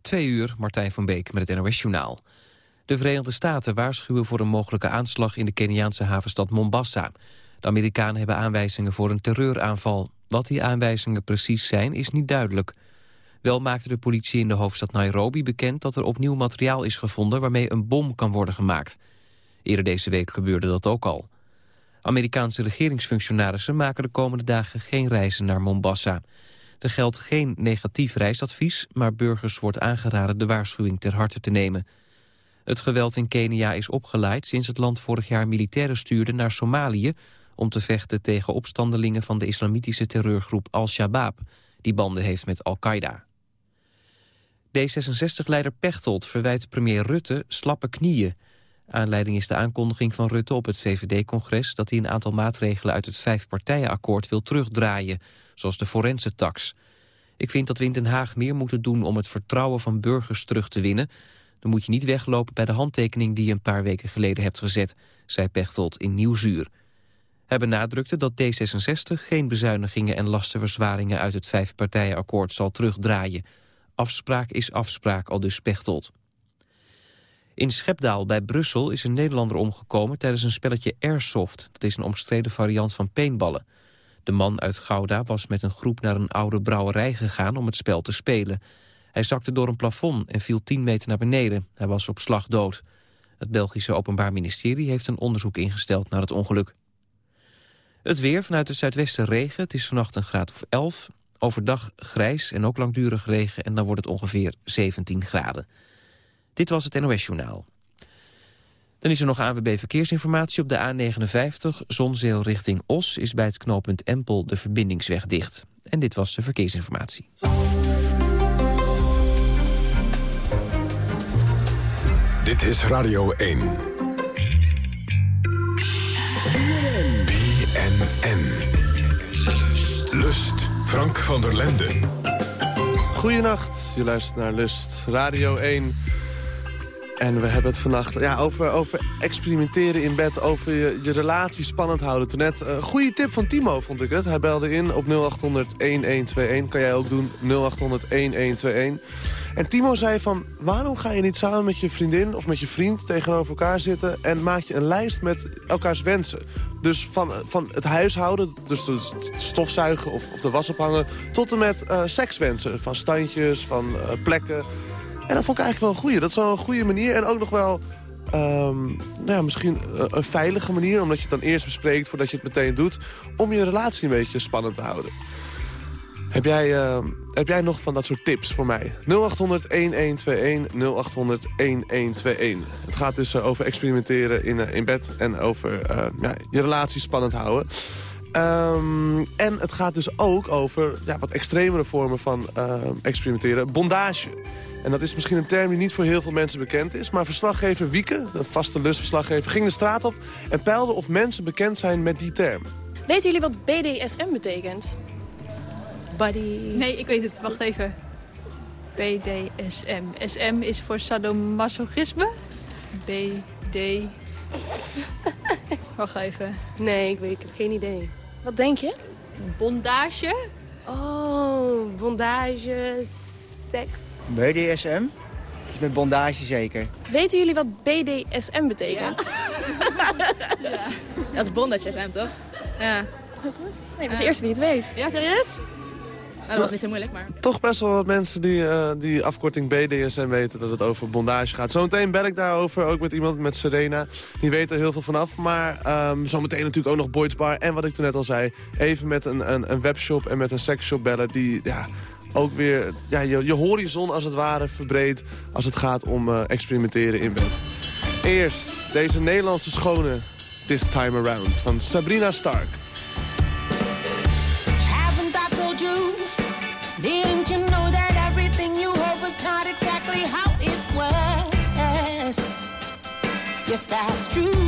Twee uur, Martijn van Beek met het NOS Journaal. De Verenigde Staten waarschuwen voor een mogelijke aanslag in de Keniaanse havenstad Mombasa. De Amerikanen hebben aanwijzingen voor een terreuraanval. Wat die aanwijzingen precies zijn, is niet duidelijk. Wel maakte de politie in de hoofdstad Nairobi bekend dat er opnieuw materiaal is gevonden waarmee een bom kan worden gemaakt. Eerder deze week gebeurde dat ook al. Amerikaanse regeringsfunctionarissen maken de komende dagen geen reizen naar Mombasa. Er geldt geen negatief reisadvies, maar burgers wordt aangeraden de waarschuwing ter harte te nemen. Het geweld in Kenia is opgeleid sinds het land vorig jaar militairen stuurde naar Somalië om te vechten tegen opstandelingen van de islamitische terreurgroep Al-Shabaab, die banden heeft met Al-Qaeda. D66-leider Pechtold verwijt premier Rutte slappe knieën. Aanleiding is de aankondiging van Rutte op het VVD-congres... dat hij een aantal maatregelen uit het vijfpartijenakkoord wil terugdraaien... zoals de forense tax. Ik vind dat we in Den Haag meer moeten doen om het vertrouwen van burgers terug te winnen. Dan moet je niet weglopen bij de handtekening die je een paar weken geleden hebt gezet... zei Pechtold in Nieuwzuur. Hij benadrukte dat D66 geen bezuinigingen en lastenverzwaringen... uit het vijfpartijenakkoord zal terugdraaien. Afspraak is afspraak, al dus Pechtold. In Schepdaal bij Brussel is een Nederlander omgekomen tijdens een spelletje Airsoft. Dat is een omstreden variant van paintballen. De man uit Gouda was met een groep naar een oude brouwerij gegaan om het spel te spelen. Hij zakte door een plafond en viel 10 meter naar beneden. Hij was op slag dood. Het Belgische Openbaar Ministerie heeft een onderzoek ingesteld naar het ongeluk. Het weer vanuit het zuidwesten regen. Het is vannacht een graad of 11. Overdag grijs en ook langdurig regen en dan wordt het ongeveer 17 graden. Dit was het NOS Journaal. Dan is er nog ANWB Verkeersinformatie op de A59. Zonzeel richting Os is bij het knooppunt Empel de verbindingsweg dicht. En dit was de verkeersinformatie. Dit is Radio 1. BNN. Lust. Frank van der Lenden. Goedenacht, je luistert naar Lust, Radio 1. En we hebben het vannacht ja, over, over experimenteren in bed, over je, je relatie spannend houden. Toen net uh, goede tip van Timo, vond ik het. Hij belde in op 0800-1121. Kan jij ook doen, 0800-1121. En Timo zei van, waarom ga je niet samen met je vriendin of met je vriend tegenover elkaar zitten... en maak je een lijst met elkaars wensen? Dus van, van het huishouden, dus de stofzuigen of, of de was ophangen... tot en met uh, sekswensen, van standjes, van uh, plekken. En dat vond ik eigenlijk wel een goede. Dat is wel een goede manier en ook nog wel... Um, nou ja, misschien een, een veilige manier, omdat je het dan eerst bespreekt voordat je het meteen doet... om je relatie een beetje spannend te houden. Heb jij, uh, heb jij nog van dat soort tips voor mij? 0800-1121, 0800-1121. Het gaat dus uh, over experimenteren in, uh, in bed en over ja, je relatie spannend houden. Um, en het gaat dus ook over ja, wat extremere vormen van experimenteren. Bondage. En dat is misschien een term die niet voor heel veel mensen bekend is. Maar verslaggever Wieke, de vaste lustverslaggever, ging de straat op... en peilde of mensen bekend zijn met die term. Weten jullie wat BDSM betekent? Buddies. Nee, ik weet het. Wacht even. BDSM. SM is voor sadomasochisme. BD... Wacht even. Nee, ik, weet, ik heb geen idee. Wat denk je? Bondage. Oh, bondage, seks. BDSM? Is met bondage zeker. Weten jullie wat BDSM betekent? Ja. ja. Dat is bondage SM, toch? Ja. Nee, ik ben de eerste die het weet. Ja, serieus? Dat was niet zo moeilijk, maar... Toch best wel wat mensen die, uh, die afkorting BDSM weten dat het over bondage gaat. Zometeen bel ik daarover, ook met iemand met Serena. Die weet er heel veel vanaf. Maar um, zometeen natuurlijk ook nog Boyd's Bar. En wat ik toen net al zei, even met een, een, een webshop en met een sexshop bellen... die ja, ook weer ja, je, je horizon als het ware verbreedt... als het gaat om uh, experimenteren in bed. Eerst deze Nederlandse schone This Time Around van Sabrina Stark. Didn't you know that everything you hope was not exactly how it was? Yes, that's true.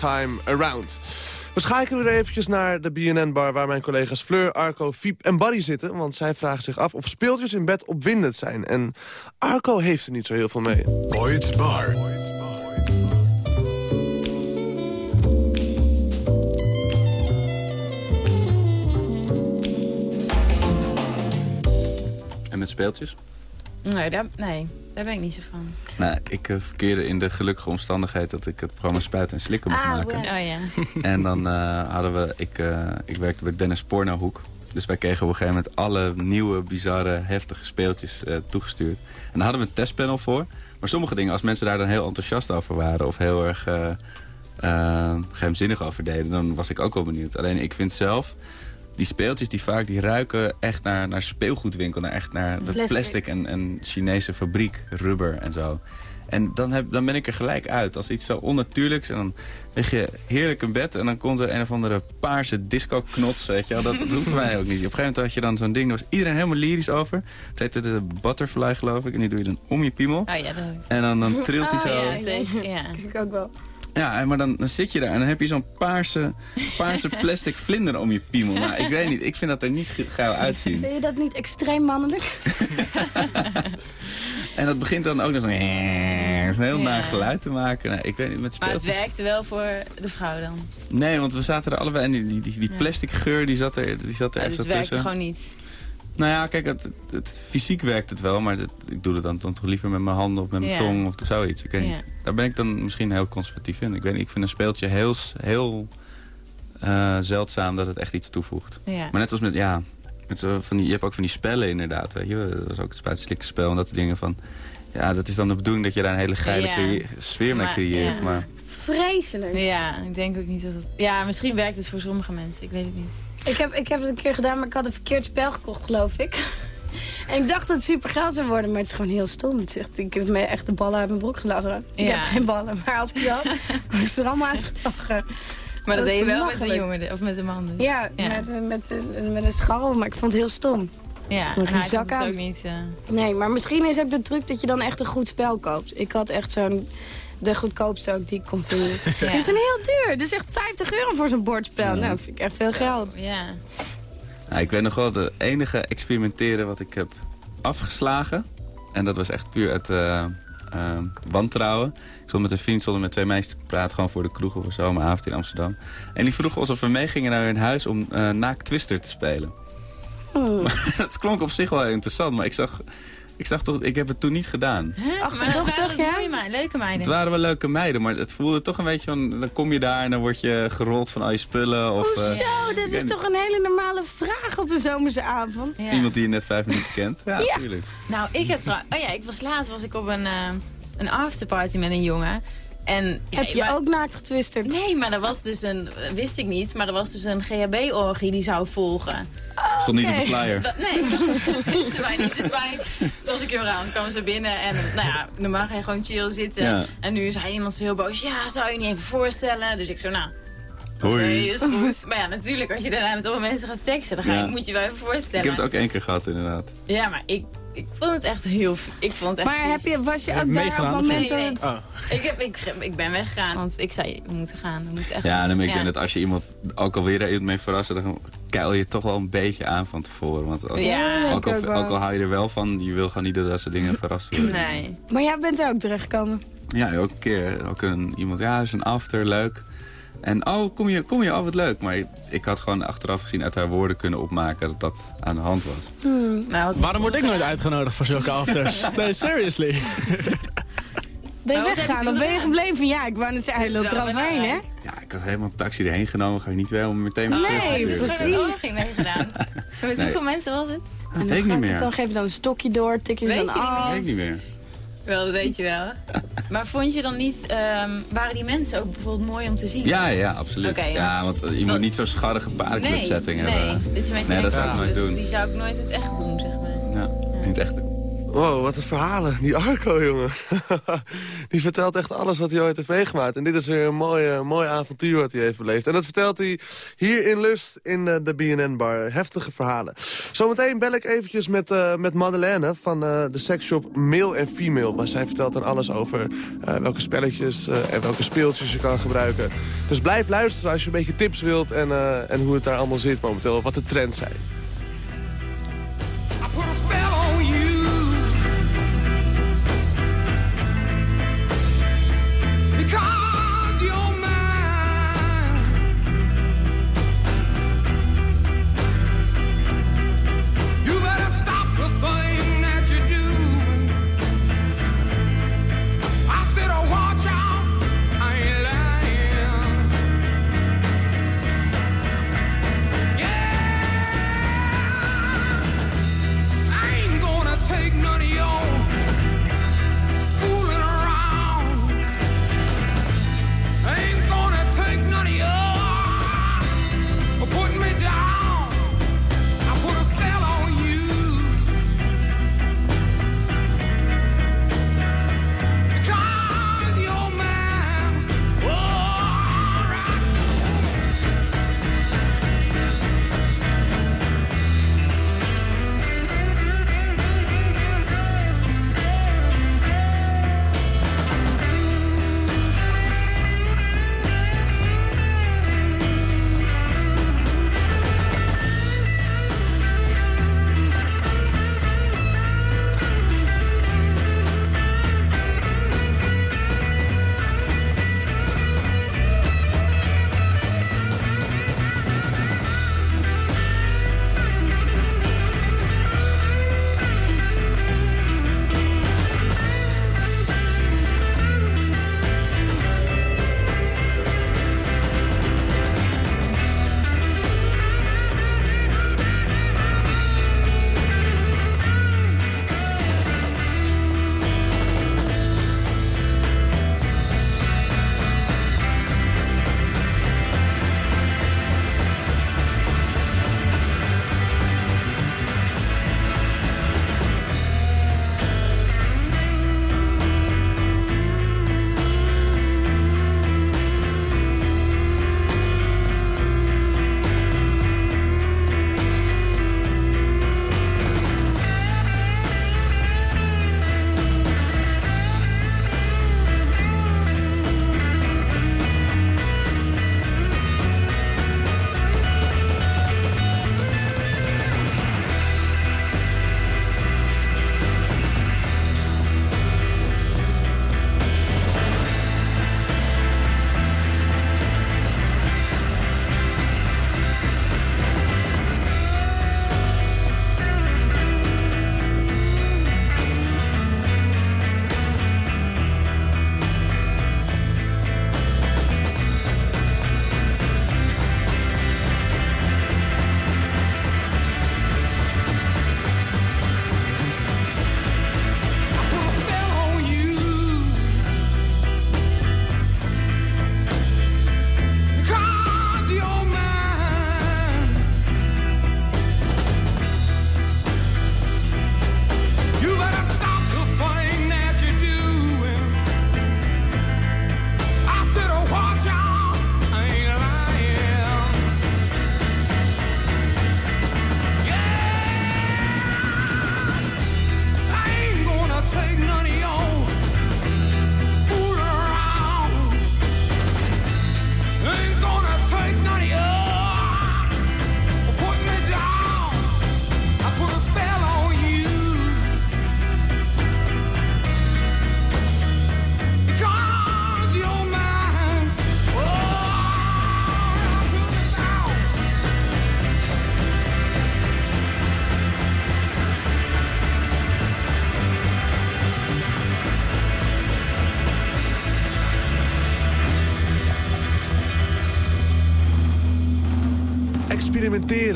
Time around. We schakelen weer eventjes naar de BNN-bar... waar mijn collega's Fleur, Arco, Fiep en Barry zitten. Want zij vragen zich af of speeltjes in bed opwindend zijn. En Arco heeft er niet zo heel veel mee. Boyd's Bar. En met speeltjes? Nee daar, nee, daar ben ik niet zo van. Nou, ik eh, verkeerde in de gelukkige omstandigheid dat ik het programma Spuiten en Slikken mocht maken. Oh ja. En dan eh, hadden we, ik, eh, ik werkte bij Dennis Pornohoek. Dus wij kregen op een gegeven moment alle nieuwe, bizarre, heftige speeltjes toegestuurd. En daar hadden we een testpanel voor. Maar sommige dingen, als mensen daar dan heel enthousiast over waren... of heel erg eh, eh, geheimzinnig over deden, dan was ik ook wel benieuwd. Alleen ik vind zelf, die speeltjes die vaak die ruiken echt naar, naar speelgoedwinkel. Naar, echt naar dat Plastic. plastic en, en Chinese fabriek, rubber en zo. En dan, heb, dan ben ik er gelijk uit. Als iets zo onnatuurlijks. En dan lig je heerlijk in bed. En dan komt er een of andere paarse disco-knots. Weet je wel. Dat, dat doet mij ook niet. Op een gegeven moment had je dan zo'n ding. Daar was iedereen helemaal lyrisch over. Het heette de butterfly geloof ik. En die doe je dan om je piemel. Oh ja, dat heb ik. En dan, dan trilt hij Oh, zo. ja, zeker, ja. Ik ook wel. Ja, maar dan, dan zit je daar en dan heb je zo'n paarse, paarse plastic vlinder om je piemel. Nou, ik weet niet, ik vind dat er niet ge- gauw uitzien. Vind je dat niet extreem mannelijk? En dat begint dan ook nog zo'n een heel Ja. naar geluid te maken. Nou, ik weet niet, met Maar het speeltjes. werkte wel voor de vrouw dan. Nee, want we zaten er allebei en die, die, die, plastic geur die zat er, die zat er Ja, echt dus zo het werkte tussen. gewoon niet. Nou ja, kijk, het, het, fysiek werkt het wel, maar het- ik doe het dan, dan toch liever met mijn handen of met mijn Ja. tong of zoiets. Ik weet Ja. niet. Daar ben ik dan misschien heel conservatief in. Ik weet niet, ik vind een speeltje heel, heel eh, zeldzaam dat het echt iets toevoegt. Ja. Maar net als met, ja, met zo van die, je hebt ook van die spellen inderdaad, weet je. Dat was ook het spuitslikken spel en dat soort dingen van... Ja, dat is dan de bedoeling dat je daar een hele geile sfeer mee Maar- creëert. ja. Maar Vreselijk. Ja, ik denk ook niet dat het... Ja, misschien werkt het voor sommige mensen. Ik weet het niet. Ik heb, ik heb het een keer gedaan, maar ik had een verkeerd spel gekocht, geloof ik. En ik dacht dat het super geld zou worden, maar het is gewoon heel stom. Het is echt, ik heb me echt de ballen uit mijn broek gelachen. Ik heb geen ballen, maar als ik die had, ik ze er allemaal uitgelachen. Maar dat Dat deed je wel met de belachelijk. jongen of met de man dus. Ja, Ja. Met, met, met een scharrel, maar ik vond het heel stom. Ja, een hij zak het ook niet... eh, Nee, maar misschien is ook de truc dat je dan echt een goed spel koopt. Ik had echt zo'n... De goedkoopste ook die ik kon vinden. Ja. Die zijn heel duur. Dus echt 50 euro voor zo'n bordspel. Nou, vind ik echt veel zo, geld. Ja. Ja, ik weet nog wel, de enige experimenteren wat ik heb afgeslagen... en dat was echt puur uit eh, eh, wantrouwen. Ik stond met een vriend, stonden met twee meisjes te praten... gewoon voor de kroeg een zomeravond in Amsterdam. En die vroegen ons of we meegingen naar hun huis om eh naakt Twister te spelen. Hmm. dat klonk op zich wel interessant, maar ik zag, ik zag toch... Ik heb het toen niet gedaan. Huh? Achterdochtig, maar dat waren ja? meiden, leuke meiden. Het waren wel leuke meiden, maar het voelde toch een beetje van... dan kom je daar en dan word je gerold van al je spullen. Of, eh, Hoezo? Dit ik is toch een hele normale vraag op een zomerse avond? Ja. Iemand die je net vijf minuten kent. Ja, Ja. tuurlijk. Nou, ik heb trouw... Oh ja, ik was laatst was ik op een, eh, een afterparty met een jongen. En, ja, Heb je maar- ook naakt getwisterd? Nee, maar er was dus een... Wist ik niet, maar er was dus een GHB-orgie die zou volgen. Stond niet op de flyer. Dat, nee, dat wisten wij niet. Dus wij, als ik hem aan, kwamen ze binnen. En nou ja, normaal ga je gewoon chill zitten. Ja. En nu zei iemand zo heel boos. Ja, zou je niet even voorstellen? Dus ik zo, nou, Hoi. nee, is goed. Maar ja, natuurlijk, als je daarna met allemaal mensen gaat seksen, dan ga je, Ja. moet je wel even voorstellen. Ik heb het ook één keer gehad, inderdaad. Ja, maar ik, ik vond het echt heel... Ik vond het echt Maar heb je, was je ook je daar op meegedaan, het of moment Nee. Oh. Ik, heb, ik, ik ben weggegaan, want ik zei, we moeten gaan. We moeten echt Ja, dan ben ik Ja. denk dat als je iemand ook alweer daar iemand mee verrassen... dan keil je toch wel een beetje aan van tevoren. Want ook, Ja, ook, al, ik ook al hou je er wel van, je wil gewoon niet dat dat soort dingen verrast worden. Nee. Maar jij bent er ook terechtgekomen. Ja, ook een keer. Ook een, iemand, ja, is een after, leuk. En oh, kom je, kom je, oh wat leuk. Maar ik had gewoon achteraf gezien uit haar woorden kunnen opmaken dat dat aan de hand was. Maar wat Waarom word ik nooit uitgenodigd voor zulke afters? Nee, seriously. Ben je je weggegaan of ben je gebleven? Ja, ik wou net zeggen, hij loopt is wel eroverheen, hè? belangrijk. Ja, ik had helemaal een taxi erheen genomen. Ga je niet wel meteen weer Nee, terug precies. heb je orgie meegedaan? Met Nee. hoeveel mensen was het? Dat weet ik niet meer. Dan geef je dan een stokje door, tik je ze Weet dan je niet af. Dat weet ik niet meer. Wel, dat weet je wel. Maar vond je dan niet, ehm, waren die mensen ook bijvoorbeeld mooi om te zien? Ja, ja, absoluut. Ja, want- want eh, je moet niet zo'n scharrige paardenclub setting nee, hebben. Dat je mensen Nee, dat zou ik denkt, nooit oh, doen. Die zou ik nooit in het echt doen, zeg maar. Ja, niet echt doen. Wow, wat een verhalen. Die Arco, jongen. die vertelt echt alles wat hij ooit heeft meegemaakt. En dit is weer een mooi, mooi avontuur wat hij heeft beleefd. En dat vertelt hij hier in Lust in de, de BNN-bar. Heftige verhalen. Zometeen bel ik eventjes met, uh, met Madeleine van uh, de seksshop Male en Female. Waar zij vertelt dan alles over welke spelletjes en welke speeltjes je kan gebruiken. Dus blijf luisteren als je een beetje tips wilt en, en hoe het daar allemaal zit momenteel. Wat de trends zijn. car.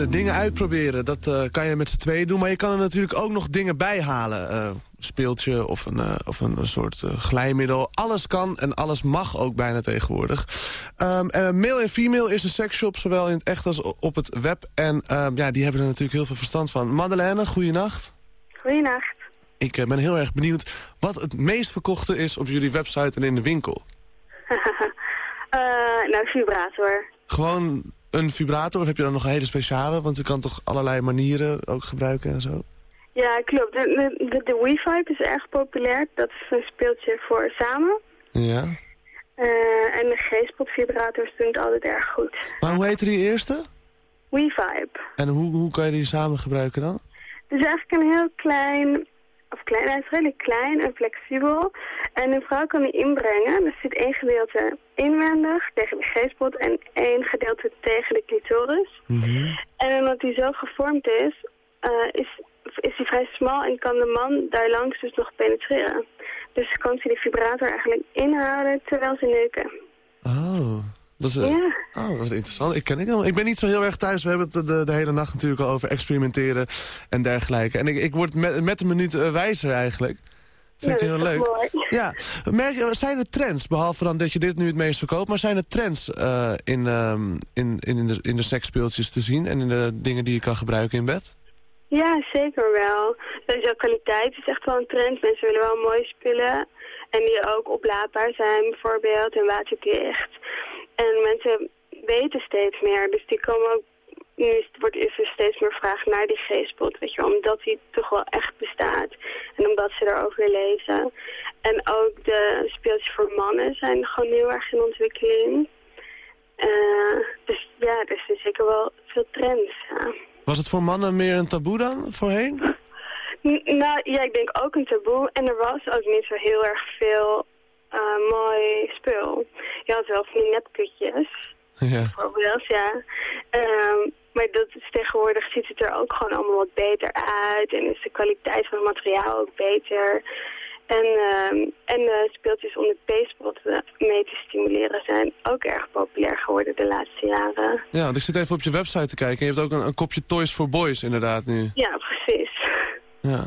Experimenteren, dingen uitproberen, dat eh, kan je met z'n tweeën doen. Maar je kan er natuurlijk ook nog dingen bij halen. Eh, een speeltje of een, eh, of een, soort eh, glijmiddel. Alles kan en alles mag ook bijna tegenwoordig. En Male en Female is een seksshop, zowel in het echt als op het web. En ehm, ja, die hebben er natuurlijk heel veel verstand van. Madeleine, goeienacht. Goeienacht. ik eh, ben heel erg benieuwd wat het meest verkochte is op jullie website en in de winkel. Eh, nou, vibrator. Gewoon een vibrator of heb je dan nog een hele speciale? Want je kan toch allerlei manieren ook gebruiken en zo? Ja, klopt. De, de, de, Wi-Fi is erg populair. Dat is een speeltje voor samen. Ja. Eh, en de G-spot vibrators doen het altijd erg goed. Maar hoe heette die eerste? Wi-Fi. En hoe, hoe kan je die samen gebruiken dan? Het is eigenlijk een heel klein, of klein, hij is redelijk klein en flexibel. En een vrouw kan die inbrengen. Er zit één gedeelte inwendig tegen de G-spot en één gedeelte tegen de clitoris. En omdat die zo gevormd is, eh, is, is die vrij smal en kan de man daar langs dus nog penetreren. Dus kan ze die vibrator eigenlijk inhouden terwijl ze neuken. Oh, dat is, eh, Ja. oh, dat is interessant. Ik, ken het helemaal. ik ben niet zo heel erg thuis. We hebben het de, de hele nacht natuurlijk al over experimenteren en dergelijke. En ik, ik word met, met de minuut eh, wijzer eigenlijk. Vind ik Ja, heel dat is leuk. mooi. Ja, merk, je- zijn er trends, behalve dan dat je dit nu het meest verkoopt... maar zijn er trends eh, in, ehm, in, in, de, in de seksspeeltjes te zien... en in de dingen die je kan gebruiken in bed? Ja, zeker wel. Sowieso kwaliteit is echt wel een trend. Mensen willen wel mooie spullen. En die ook oplaadbaar zijn bijvoorbeeld en waterdicht. En mensen weten steeds meer. Dus die komen ook... Nu is, wordt is er steeds meer vraag naar die G-spot, weet je wel, Omdat die toch wel echt bestaat. En omdat ze erover lezen. En ook de speeltjes voor mannen zijn gewoon heel erg in ontwikkeling. Eh, dus ja, er zijn zeker wel veel trends, ja. Was het voor mannen meer een taboe dan voorheen? N- Nou, ja, ik denk ook een taboe. En er was ook niet zo heel erg veel eh, mooi spul. Je had wel van die netkutjes, Ja. bijvoorbeeld, ja. Ehm, maar dat is, tegenwoordig ziet het er ook gewoon allemaal wat beter uit. En is de kwaliteit van het materiaal ook beter. En, ehm, en de speeltjes om de eh, mee te stimuleren zijn ook erg populair geworden de laatste jaren. Ja, want ik zit even op je website te kijken. En je hebt ook een, een kopje Toys for Boys inderdaad nu. Ja, precies. Ja.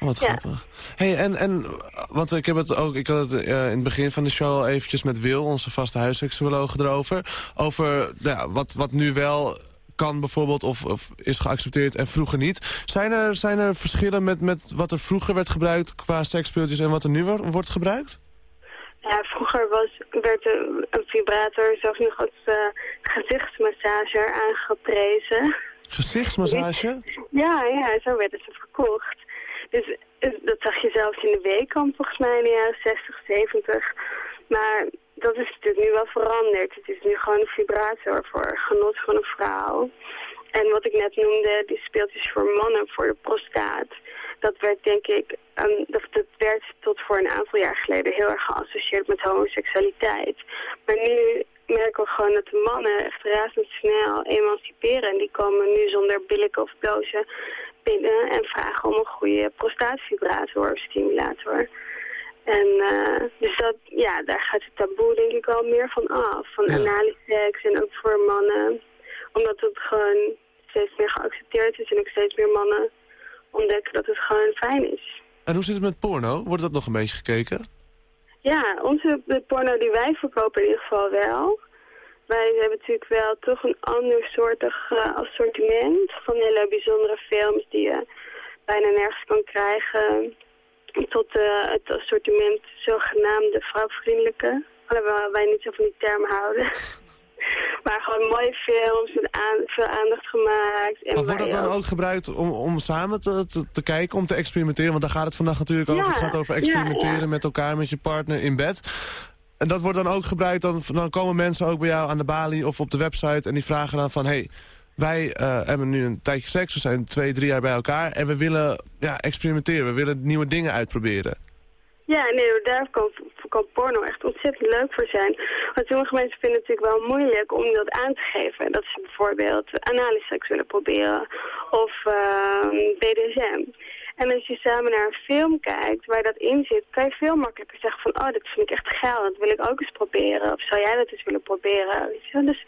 Oh, wat Ja. grappig. Hey, en, en, want ik heb het ook, ik had het eh, in het begin van de show al eventjes met Wil, onze vaste huisseksuoloog, erover. Over nou ja, wat, wat nu wel kan bijvoorbeeld, of, of is geaccepteerd en vroeger niet. Zijn er, zijn er verschillen met, met wat er vroeger werd gebruikt qua seksspeeltjes en wat er nu wo- wordt gebruikt? Ja, vroeger was, werd een, een vibrator zelfs nog als eh, gezichtsmassager aangeprezen. Gezichtsmassage? Ja, ja, zo werden ze verkocht. Dus eh, dat zag je zelfs in de weekkamp volgens mij in de jaren 60, 70. Maar dat is natuurlijk nu wel veranderd. Het is nu gewoon een vibrator voor genot van een vrouw. En wat ik net noemde, die speeltjes voor mannen, voor de prostaat. Dat werd denk ik, ehm, dat, dat werd tot voor een aantal jaar geleden heel erg geassocieerd met homoseksualiteit. Maar nu merken we gewoon dat de mannen echt razendsnel emanciperen. En die komen nu zonder billen of blozen binnen en vragen om een goede prostaatvibrator of stimulator. En eh, dus dat, ja, daar gaat het taboe denk ik wel meer van af. Van analyseks en ook voor mannen. Omdat het gewoon steeds meer geaccepteerd is en ook steeds meer mannen ontdekken dat het gewoon fijn is. En hoe zit het met porno? Wordt dat nog een beetje gekeken? Ja, onze de porno die wij verkopen in ieder geval wel. Wij hebben natuurlijk wel toch een ander soortig eh, assortiment van hele bijzondere films die je bijna nergens kan krijgen. Tot eh, het assortiment zogenaamde vrouwvriendelijke. Alhoewel wij niet zo van die term houden. maar gewoon mooie films met aan, veel aandacht gemaakt. En Maar wordt dat dan ook gebruikt om, om samen te, te, te kijken, om te experimenteren? Want daar gaat het vandaag natuurlijk over. Ja, Het gaat over ja, experimenteren ja. met elkaar, met je partner in bed. En dat wordt dan ook gebruikt, dan, dan komen mensen ook bij jou aan de balie of op de website... en die vragen dan van, hey, wij eh, hebben nu een tijdje seks, we zijn twee, drie jaar bij elkaar... en we willen ja, experimenteren, we willen nieuwe dingen uitproberen. Ja, nee, daar kan, porno echt ontzettend leuk voor zijn. Want sommige mensen vinden het natuurlijk wel moeilijk om dat aan te geven. Dat ze bijvoorbeeld analyseks willen proberen of ehm, BDSM. En als je samen naar een film kijkt waar dat in zit, kan je veel makkelijker zeggen van... oh, dat vind ik echt geil, dat wil ik ook eens proberen. Of zou jij dat eens willen proberen? Weet je? wel? Dus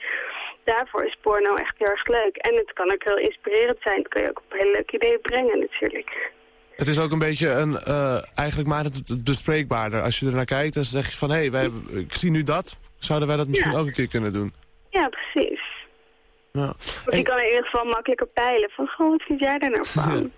daarvoor is porno echt heel erg leuk. En het kan ook heel inspirerend zijn. Het kan je ook op hele leuke ideeën brengen natuurlijk. Het is ook een beetje een, eh, eigenlijk maar het, bespreekbaarder. Als je er naar kijkt, dan zeg je van, hé, hey, wij hebben- ik zie nu dat. Zouden wij dat misschien Ja. ook een keer kunnen doen? Ja, precies. Want je kan in ieder geval makkelijker peilen van, goh, wat vind jij daar nou van?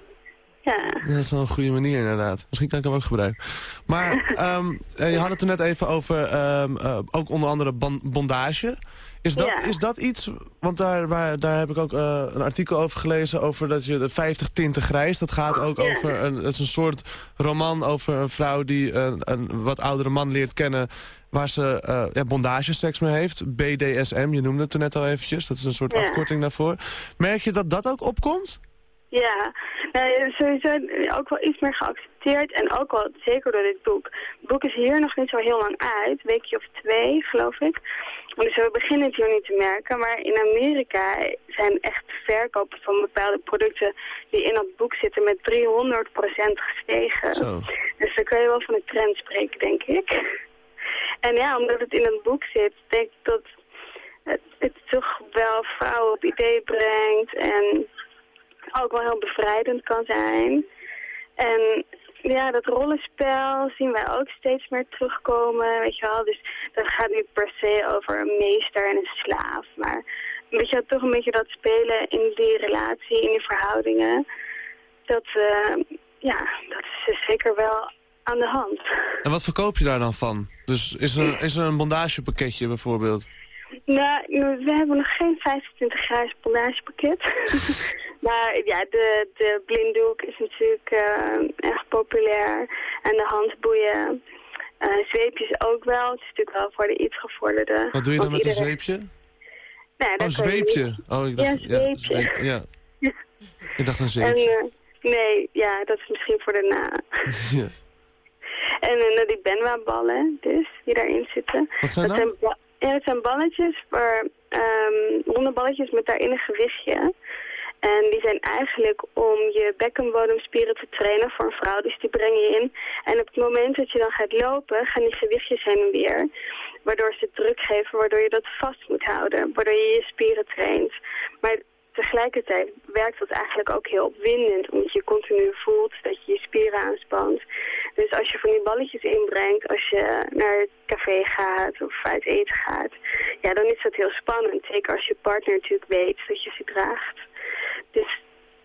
Ja. Dat is wel een goede manier inderdaad. Misschien kan ik hem ook gebruiken. Maar ehm, eh, je had het er net even over, ehm, eh, ook onder andere bondage. Is dat, Ja. is dat iets, want daar, waar, daar heb ik ook eh, een artikel over gelezen... over dat je de 50 tinten grijs, dat gaat ook Ja. over... Een, het is een soort roman over een vrouw die een, een wat oudere man leert kennen... waar ze eh ja, bondageseks mee heeft. BDSM, je noemde het toen net al eventjes. Dat is een soort afkorting daarvoor. Merk je dat dat ook opkomt? Ja, nou, sowieso ook wel iets meer geaccepteerd en ook wel zeker door dit boek. Het boek is hier nog niet zo heel lang uit, een weekje of twee geloof ik. Dus we beginnen het hier nu te merken, maar in Amerika zijn echt verkopen van bepaalde producten die in dat boek zitten met 300% gestegen. Zo. Dus dan kun je wel van een trend spreken, denk ik. En ja, omdat het in het boek zit, denk ik dat het, het toch wel vrouwen op ideeën brengt en ook wel heel bevrijdend kan zijn. En ja, dat rollenspel zien wij ook steeds meer terugkomen, weet je wel. Dus dat gaat niet per se over een meester en een slaaf, maar weet je, wel, toch een beetje dat spelen in die relatie, in die verhoudingen. Dat, eh, ja, dat is zeker wel aan de hand. En wat verkoop je daar dan van? Dus is er, is er een bondagepakketje bijvoorbeeld? Nou, we hebben nog geen 25 grijs bondagepakket. maar ja, de, de blinddoek is natuurlijk eh, erg populair. En de handboeien. Eh, zweepjes ook wel. Het is natuurlijk wel voor de iets gevorderde. Wat doe je dan met een zweepje? Nou, Oh, dat een zweepje. niet- Oh, ik dacht, Ja, ja, zweepje. zweep- ja. Ik dacht een En, zeepje. eh, nee, ja, dat is misschien voor daarna. Ja. En nou, die Benwa-ballen dus, die daarin zitten. Wat zijn dat? dat? Zijn ba- ja, dat zijn balletjes, ehm ronde balletjes met daarin een gewichtje. En die zijn eigenlijk om je bekkenbodemspieren te trainen voor een vrouw. Dus die breng je in. En op het moment dat je dan gaat lopen, gaan die gewichtjes heen en weer. Waardoor ze druk geven, waardoor je dat vast moet houden. Waardoor je je spieren traint. Maar tegelijkertijd werkt dat eigenlijk ook heel opwindend. Omdat je continu voelt dat je je spieren aanspant. Dus als je van die balletjes inbrengt, als je naar het café gaat of uit eten gaat, ja, dan is dat heel spannend. Zeker als je partner natuurlijk weet dat je ze draagt. Dus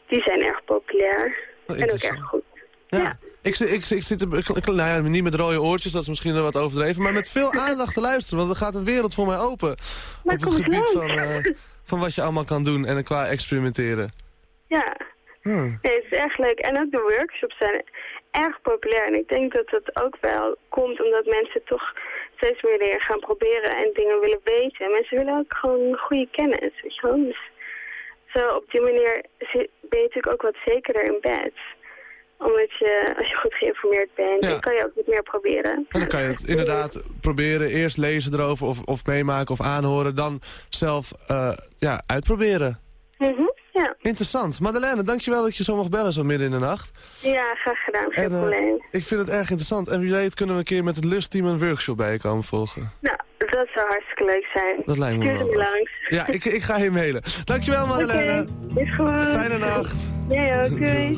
die zijn erg populair. Oh, en ook erg goed. Ja. Ik, zit- ik, ik zit er- ik, ik- nou ja, niet met rode oortjes, dat is misschien wel wat overdreven, maar met veel aandacht te luisteren, want er gaat een wereld voor mij open. Maar op het gebied van, eh, van wat je allemaal kan doen en qua experimenteren. Ja, Hmm. nee, het is echt leuk. En ook de workshops zijn erg populair. En ik denk dat dat ook wel komt omdat mensen toch steeds meer dingen gaan proberen en dingen willen weten. En mensen willen ook gewoon goede kennis, weet je wel. Dus zo op die manier ben je natuurlijk ook wat zekerder in bed. Omdat je, als je goed geïnformeerd bent, Ja. dan kan je ook wat meer proberen. En dan kan je het inderdaad proberen, eerst lezen erover of, of meemaken of aanhoren, dan zelf eh, ja, uitproberen. Mhm, ja. Interessant. Madeleine, dankjewel dat je zo mocht bellen zo midden in de nacht. ja, graag gedaan. Geen En eh, probleem. ik vind het erg interessant. En wie weet kunnen we een keer met het Lustteam een workshop bij je komen volgen. Nou, dat zou hartstikke leuk zijn. Dat lijkt me Stuur wel langs. Ja, ik, ik ga je mailen. Dankjewel Madeleine. Oké, is goed. Fijne nacht. Jij ook, doei.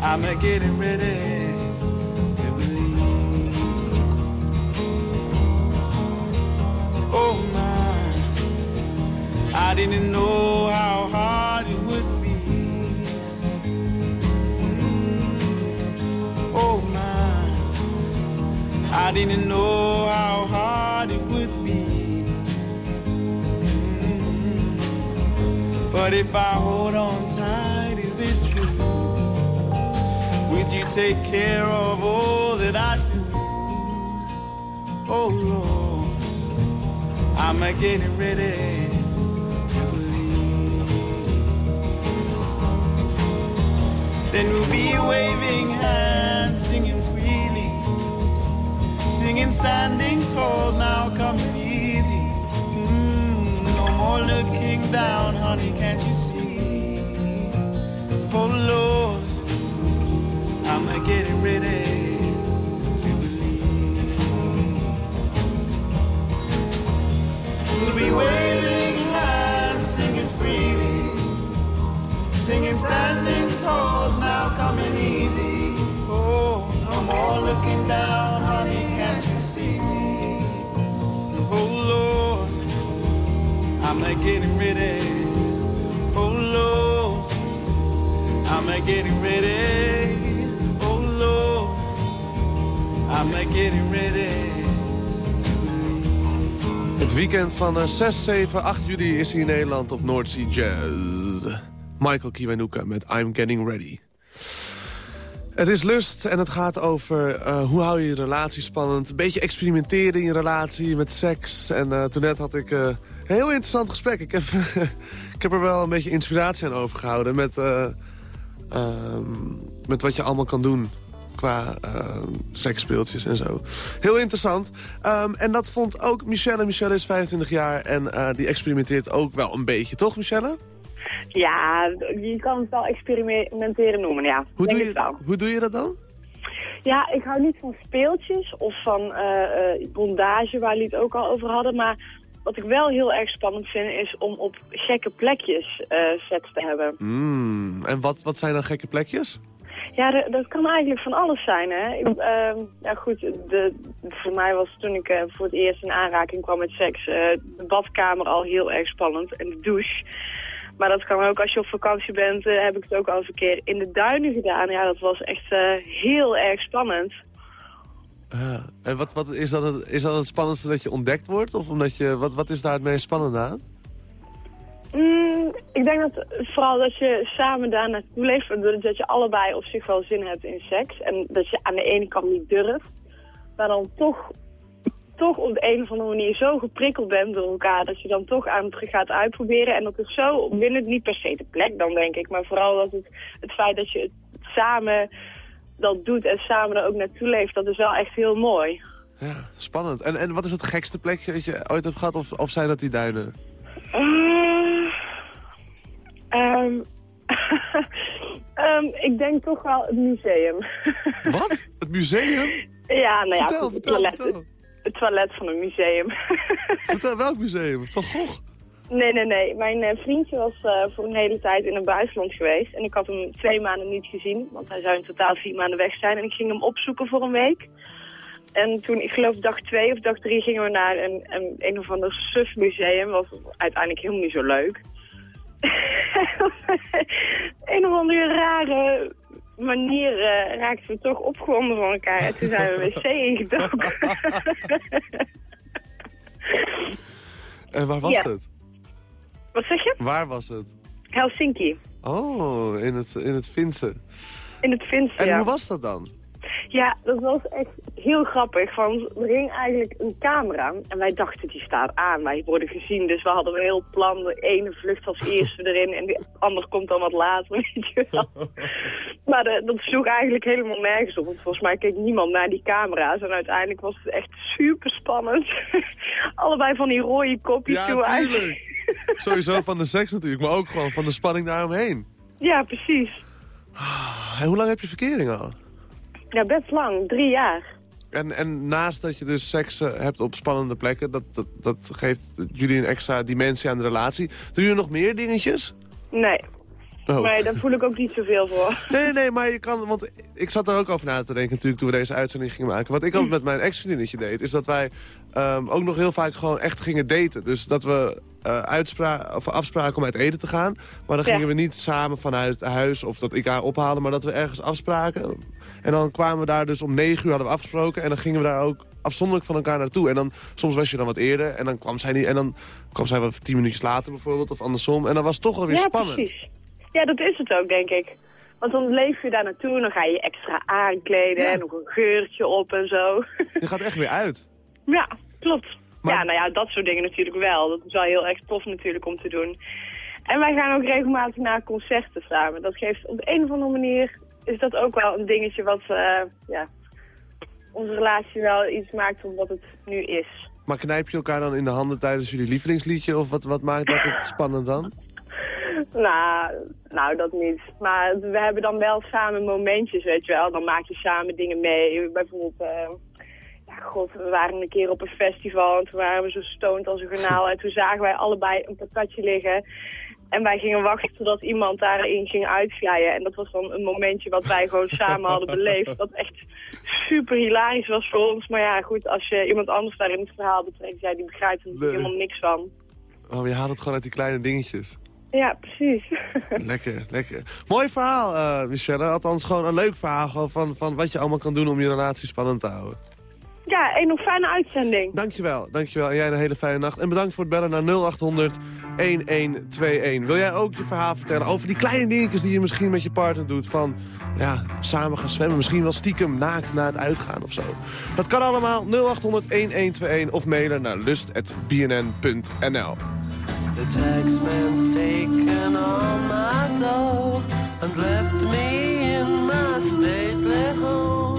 I'm a getting ready to believe. Oh my, I didn't know how hard it would be. Mm. Oh my, I didn't know how hard it would be. Mm. But if I hold on take care of all that I do? Oh Lord, I'm a getting ready to believe. Then we'll be waving hands, singing freely, singing standing tall, now coming easy. Mm, no more looking down, honey, can't you see? Oh Lord getting ready to believe. We'll be waving hands, singing freely, singing standing tall, now coming easy. Oh, no more looking down, honey, can't you see me? Oh Lord, I'm not getting ready. Oh Lord, I'm not getting ready. I'm getting ready. Het weekend van eh, 6, 7, 8 juli is hier in Nederland op Noordzee Jazz. Michael Kiwanuka met I'm Getting Ready. Het is lust en het gaat over eh, hoe hou je je relatie spannend. Een beetje experimenteren in je relatie met seks. En eh, toen net had ik eh, een heel interessant gesprek. Ik heb, ik heb er wel een beetje inspiratie aan overgehouden. Met, eh, ehm, met wat je allemaal kan doen qua uh, seksspeeltjes en zo. Heel interessant. Ehm, en dat vond ook Michelle. Michelle is 25 jaar en eh, die experimenteert ook wel een beetje. Toch, Michelle? Ja, je kan het wel experimenteren noemen, ja. Hoe doe, je, hoe doe je dat dan? Ja, ik hou niet van speeltjes of van eh, eh, bondage, waar jullie het ook al over hadden. Maar wat ik wel heel erg spannend vind, is om op gekke plekjes eh, seks te hebben. Mm, en wat, wat zijn dan gekke plekjes? Ja, dat kan eigenlijk van alles zijn, hè. Ehm, ja, goed, de, voor mij was toen ik eh, voor het eerst in aanraking kwam met seks... eh, de badkamer al heel erg spannend en de douche. Maar dat kan ook als je op vakantie bent, eh, heb ik het ook al eens een keer in de duinen gedaan. Ja, dat was echt heel erg spannend. En wat, wat, is, dat het, is dat het spannendste dat je ontdekt wordt? Of omdat je, wat, wat is daar het meest spannend aan? Mm, ik denk dat vooral dat je samen daar naartoe leeft, dat je allebei op zich wel zin hebt in seks. En dat je aan de ene kant niet durft, maar dan toch, toch op de een of andere manier zo geprikkeld bent door elkaar, dat je dan toch aan het gaat uitproberen. En dat is zo binnen niet per se de plek dan, denk ik, maar vooral dat het, het feit dat je het samen dat doet en samen er ook naartoe leeft, dat is wel echt heel mooi. Ja, spannend. En, en wat is het gekste plekje dat je ooit hebt gehad? Of, of zijn dat die duinen? Eh, ehm, ehm, ik denk toch wel het museum. Wat? Het museum? ja, nou ja, Vertel, goed, het, vertel, toilet, vertel. het toilet van een museum. Vertel, welk museum? Van Gogh? nee, nee, nee. Mijn eh, vriendje was eh, voor een hele tijd in het buitenland geweest. En ik had hem twee maanden niet gezien, want hij zou in totaal vier maanden weg zijn. En ik ging hem opzoeken voor een week. En toen, ik geloof dag twee of dag drie, gingen we naar een, een, een of ander suf museum. Was uiteindelijk helemaal niet zo leuk. een of andere rare manier eh, raakten we toch opgewonden van elkaar. En toen zijn we wc ingedoken. En waar was Ja. het? Wat zeg je? Waar was het? Helsinki. Oh, in het, in het Finse. In het Finse, En ja. hoe was dat dan? Ja, dat was echt heel grappig. Want er hing eigenlijk een camera. En wij dachten, die staat aan. Wij worden gezien. Dus we hadden een heel plan. De ene vlucht als eerste erin. En de ander komt dan wat later, weet je wel. Maar de- dat sloeg eigenlijk helemaal nergens op. Want volgens mij keek niemand naar die camera's. En uiteindelijk was het echt super spannend. Allebei van die rode kopjes. Ja, tuurlijk. Sowieso van de seks natuurlijk, maar ook gewoon van de spanning daaromheen. Ja, precies. En hoe lang heb je verkering al? Ja, best lang. Drie jaar. En, en naast dat je dus seks eh, hebt op spannende plekken... Dat, dat, dat geeft jullie een extra dimensie aan de relatie. Doen jullie nog meer dingetjes? Nee. Oh. Maar daar voel ik ook niet zoveel voor. Nee, nee, maar je kan... Want ik zat er ook over na te denken natuurlijk toen we deze uitzending gingen maken. Wat ik altijd met mijn ex-vriendinnetje deed... is dat wij ehm, ook nog heel vaak gewoon echt gingen daten. Dus dat we uitspra of afspraken om uit eten te gaan. Maar dan Ja. gingen we niet samen vanuit huis of dat ik haar ophaalde... maar dat we ergens afspraken. En dan kwamen we daar dus om negen uur hadden we afgesproken... en dan gingen we daar ook afzonderlijk van elkaar naartoe. En dan, soms was je dan wat eerder en dan kwam zij niet... en dan kwam zij wat tien minuutjes later bijvoorbeeld of andersom. En dan was het toch alweer ja, spannend. precies. Ja, dat is het ook, denk ik. Want dan leef je daar naartoe en dan ga je je extra aankleden en nog een geurtje op en zo. Je gaat echt weer uit. ja, klopt. Ja, nou ja, dat soort dingen natuurlijk wel. Dat is wel heel erg tof natuurlijk om te doen. En wij gaan ook regelmatig naar concerten samen. Dat geeft op de een of andere manier is dat ook wel een dingetje wat eh, ja, onze relatie wel iets maakt van wat het nu is. Maar knijp je elkaar dan in de handen tijdens jullie lievelingsliedje? Of wat, wat maakt dat het spannend dan? Nou, nou, dat niet. Maar we hebben dan wel samen momentjes, weet je wel. Dan maak je samen dingen mee. Bijvoorbeeld, eh, ja, god, we waren een keer op een festival en toen waren we zo stoned als een garnaal. En toen zagen wij allebei een patatje liggen. En wij gingen wachten totdat iemand daarin ging uitglijden. En dat was dan een momentje wat wij gewoon samen hadden beleefd. Dat echt super hilarisch was voor ons. Maar ja, goed, als je iemand anders daarin het verhaal betrekt, ja, die begrijpt er Nee. helemaal niks van. Oh, je haalt het gewoon uit die kleine dingetjes. Ja, precies. Lekker, lekker. Mooi verhaal, eh Michelle. Althans, gewoon een leuk verhaal gewoon van, van wat je allemaal kan doen om je relatie spannend te houden. Ja, en nog fijne uitzending. Dankjewel, dankjewel. En jij een hele fijne nacht. En bedankt voor het bellen naar 0800 1121. Wil jij ook je verhaal vertellen over die kleine dingetjes die je misschien met je partner doet? Van, ja, samen gaan zwemmen. Misschien wel stiekem naakt na het uitgaan of zo. Dat kan allemaal 0800 1121 of mailen naar lust.bnn.nl. The taxman's taken all my dough and left me in my stately home,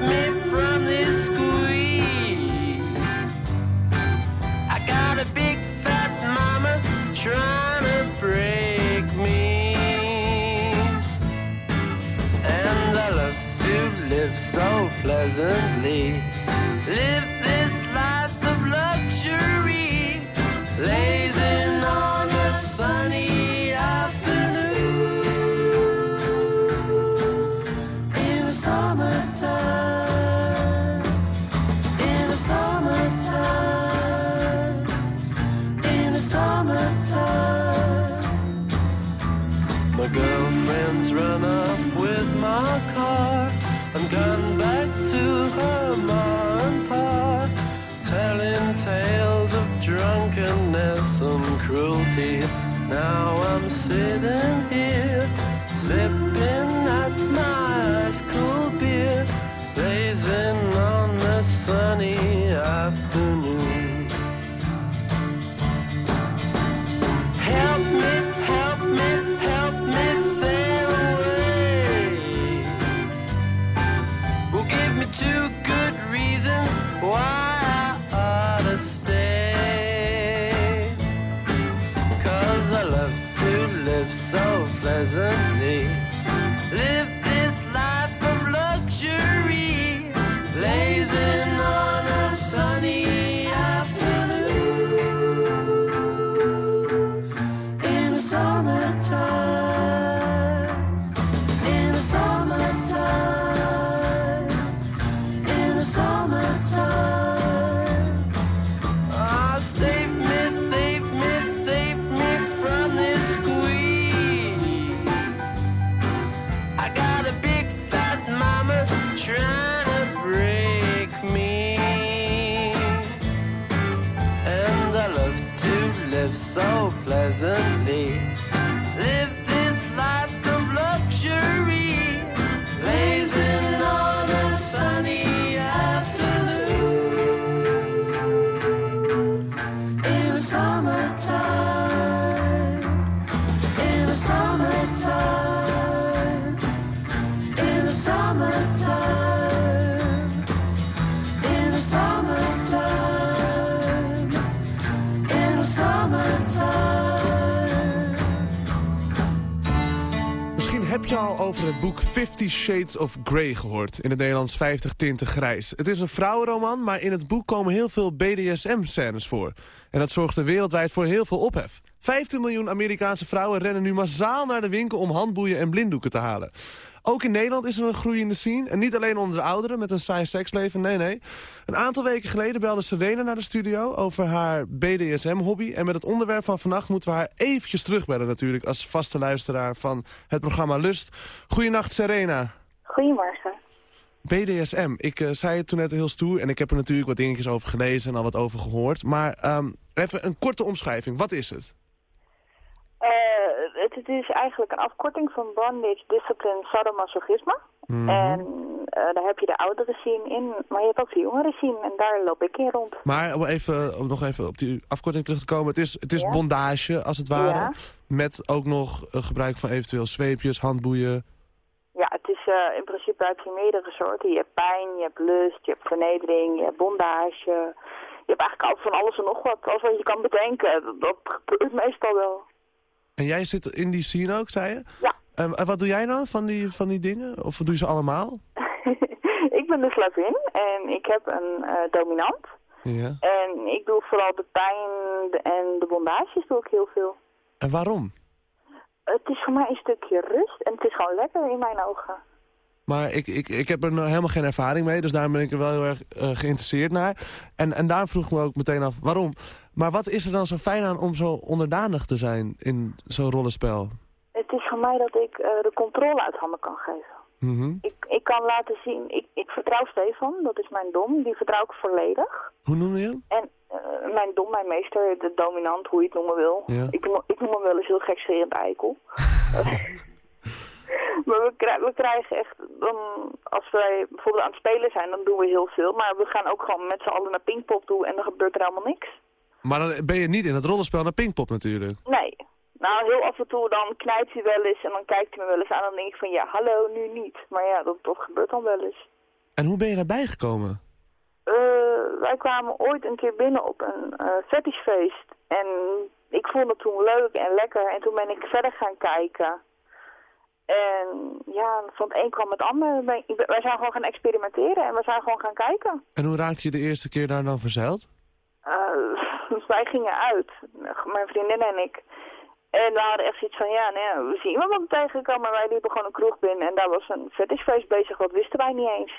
trying to break me. And I love to live so pleasantly. Live this Now I'm sitting here, sipping anos. Fifty Shades of Grey gehoord. In het Nederlands 50 tinten grijs. Het is een vrouwenroman, maar in het boek komen heel veel BDSM-scènes voor. En dat zorgde wereldwijd voor heel veel ophef. 15 miljoen Amerikaanse vrouwen rennen nu massaal naar de winkel om handboeien en blinddoeken te halen. Ook in Nederland is er een groeiende scene. En niet alleen onder de ouderen met een saai seksleven, nee nee. Een aantal weken geleden belde Serena naar de studio over haar BDSM-hobby. En met het onderwerp van vannacht moeten we haar eventjes terugbellen natuurlijk... als vaste luisteraar van het programma Lust. Goedenacht Serena. Goedemorgen. BDSM, ik eh, zei het toen net heel stoer... en ik heb er natuurlijk wat dingetjes over gelezen en al wat over gehoord. Maar ehm, even een korte omschrijving, wat is het? Eh, het, het is eigenlijk een afkorting van Bondage Discipline Sadomasochisme. Mhm. En eh, daar heb je de oudere scene in, maar je hebt ook de jongere scene en daar loop ik in rond. Maar om, even, om nog even op die afkorting terug te komen... het is, het is Ja. bondage, als het ware... Ja. met ook nog eh, gebruik van eventueel zweepjes, handboeien... Ja, het is in principe heb je meerdere soorten. Je hebt pijn, je hebt lust, je hebt vernedering, je hebt bondage. Je hebt eigenlijk altijd van alles en nog wat. Alles wat je kan bedenken, dat, dat gebeurt meestal wel. En jij zit in die scene ook, zei je? Ja. En, en wat doe jij nou van die, van die dingen? Of doe je ze allemaal? ik ben de slavin en ik heb een eh, dominant. Ja. En ik doe vooral de pijn en de bondages doe ik heel veel. En waarom? Het is voor mij een stukje rust en het is gewoon lekker in mijn ogen. Maar ik, ik, ik heb er nog helemaal geen ervaring mee, dus daarom ben ik er wel heel erg eh, geïnteresseerd naar. En, en daar vroeg ik me ook meteen af, waarom? Maar wat is er dan zo fijn aan om zo onderdanig te zijn in zo'n rollenspel? Het is voor mij dat ik eh, de controle uit handen kan geven. Mhm. Ik, ik kan laten zien, ik, ik vertrouw Stefan, dat is mijn dom, die vertrouw ik volledig. Hoe noem je hem? En eh, mijn dom, mijn meester, de dominant, hoe je het noemen wil. Ja. Ik, noem, ik noem hem wel eens heel gekscherend eikel. maar we, krij- we krijgen echt, als wij bijvoorbeeld aan het spelen zijn, dan doen we heel veel. Maar we gaan ook gewoon met z'n allen naar Pinkpop toe en dan gebeurt er helemaal niks. Maar dan ben je niet in het rollenspel naar Pinkpop natuurlijk. Nee. Nou, heel af en toe dan knijpt hij wel eens en dan kijkt hij me wel eens aan en dan denk ik van ja, hallo, nu niet. Maar ja, dat, dat gebeurt dan wel eens. En hoe ben je daarbij gekomen? Eh, wij kwamen ooit een keer binnen op een eh fetishfeest. En ik vond het toen leuk en lekker. En toen ben ik verder gaan kijken. En ja, van het een kwam het ander. Wij zijn gewoon gaan experimenteren en we zijn gewoon gaan kijken. En hoe raakte je de eerste keer daar dan verzeild? Dus wij gingen uit, mijn vriendin en ik. En we hadden echt zoiets van, ja, nou ja, we zien iemand tegenkomen. Maar wij liepen gewoon een kroeg binnen en daar was een fetishfeest bezig. Dat wisten wij niet eens.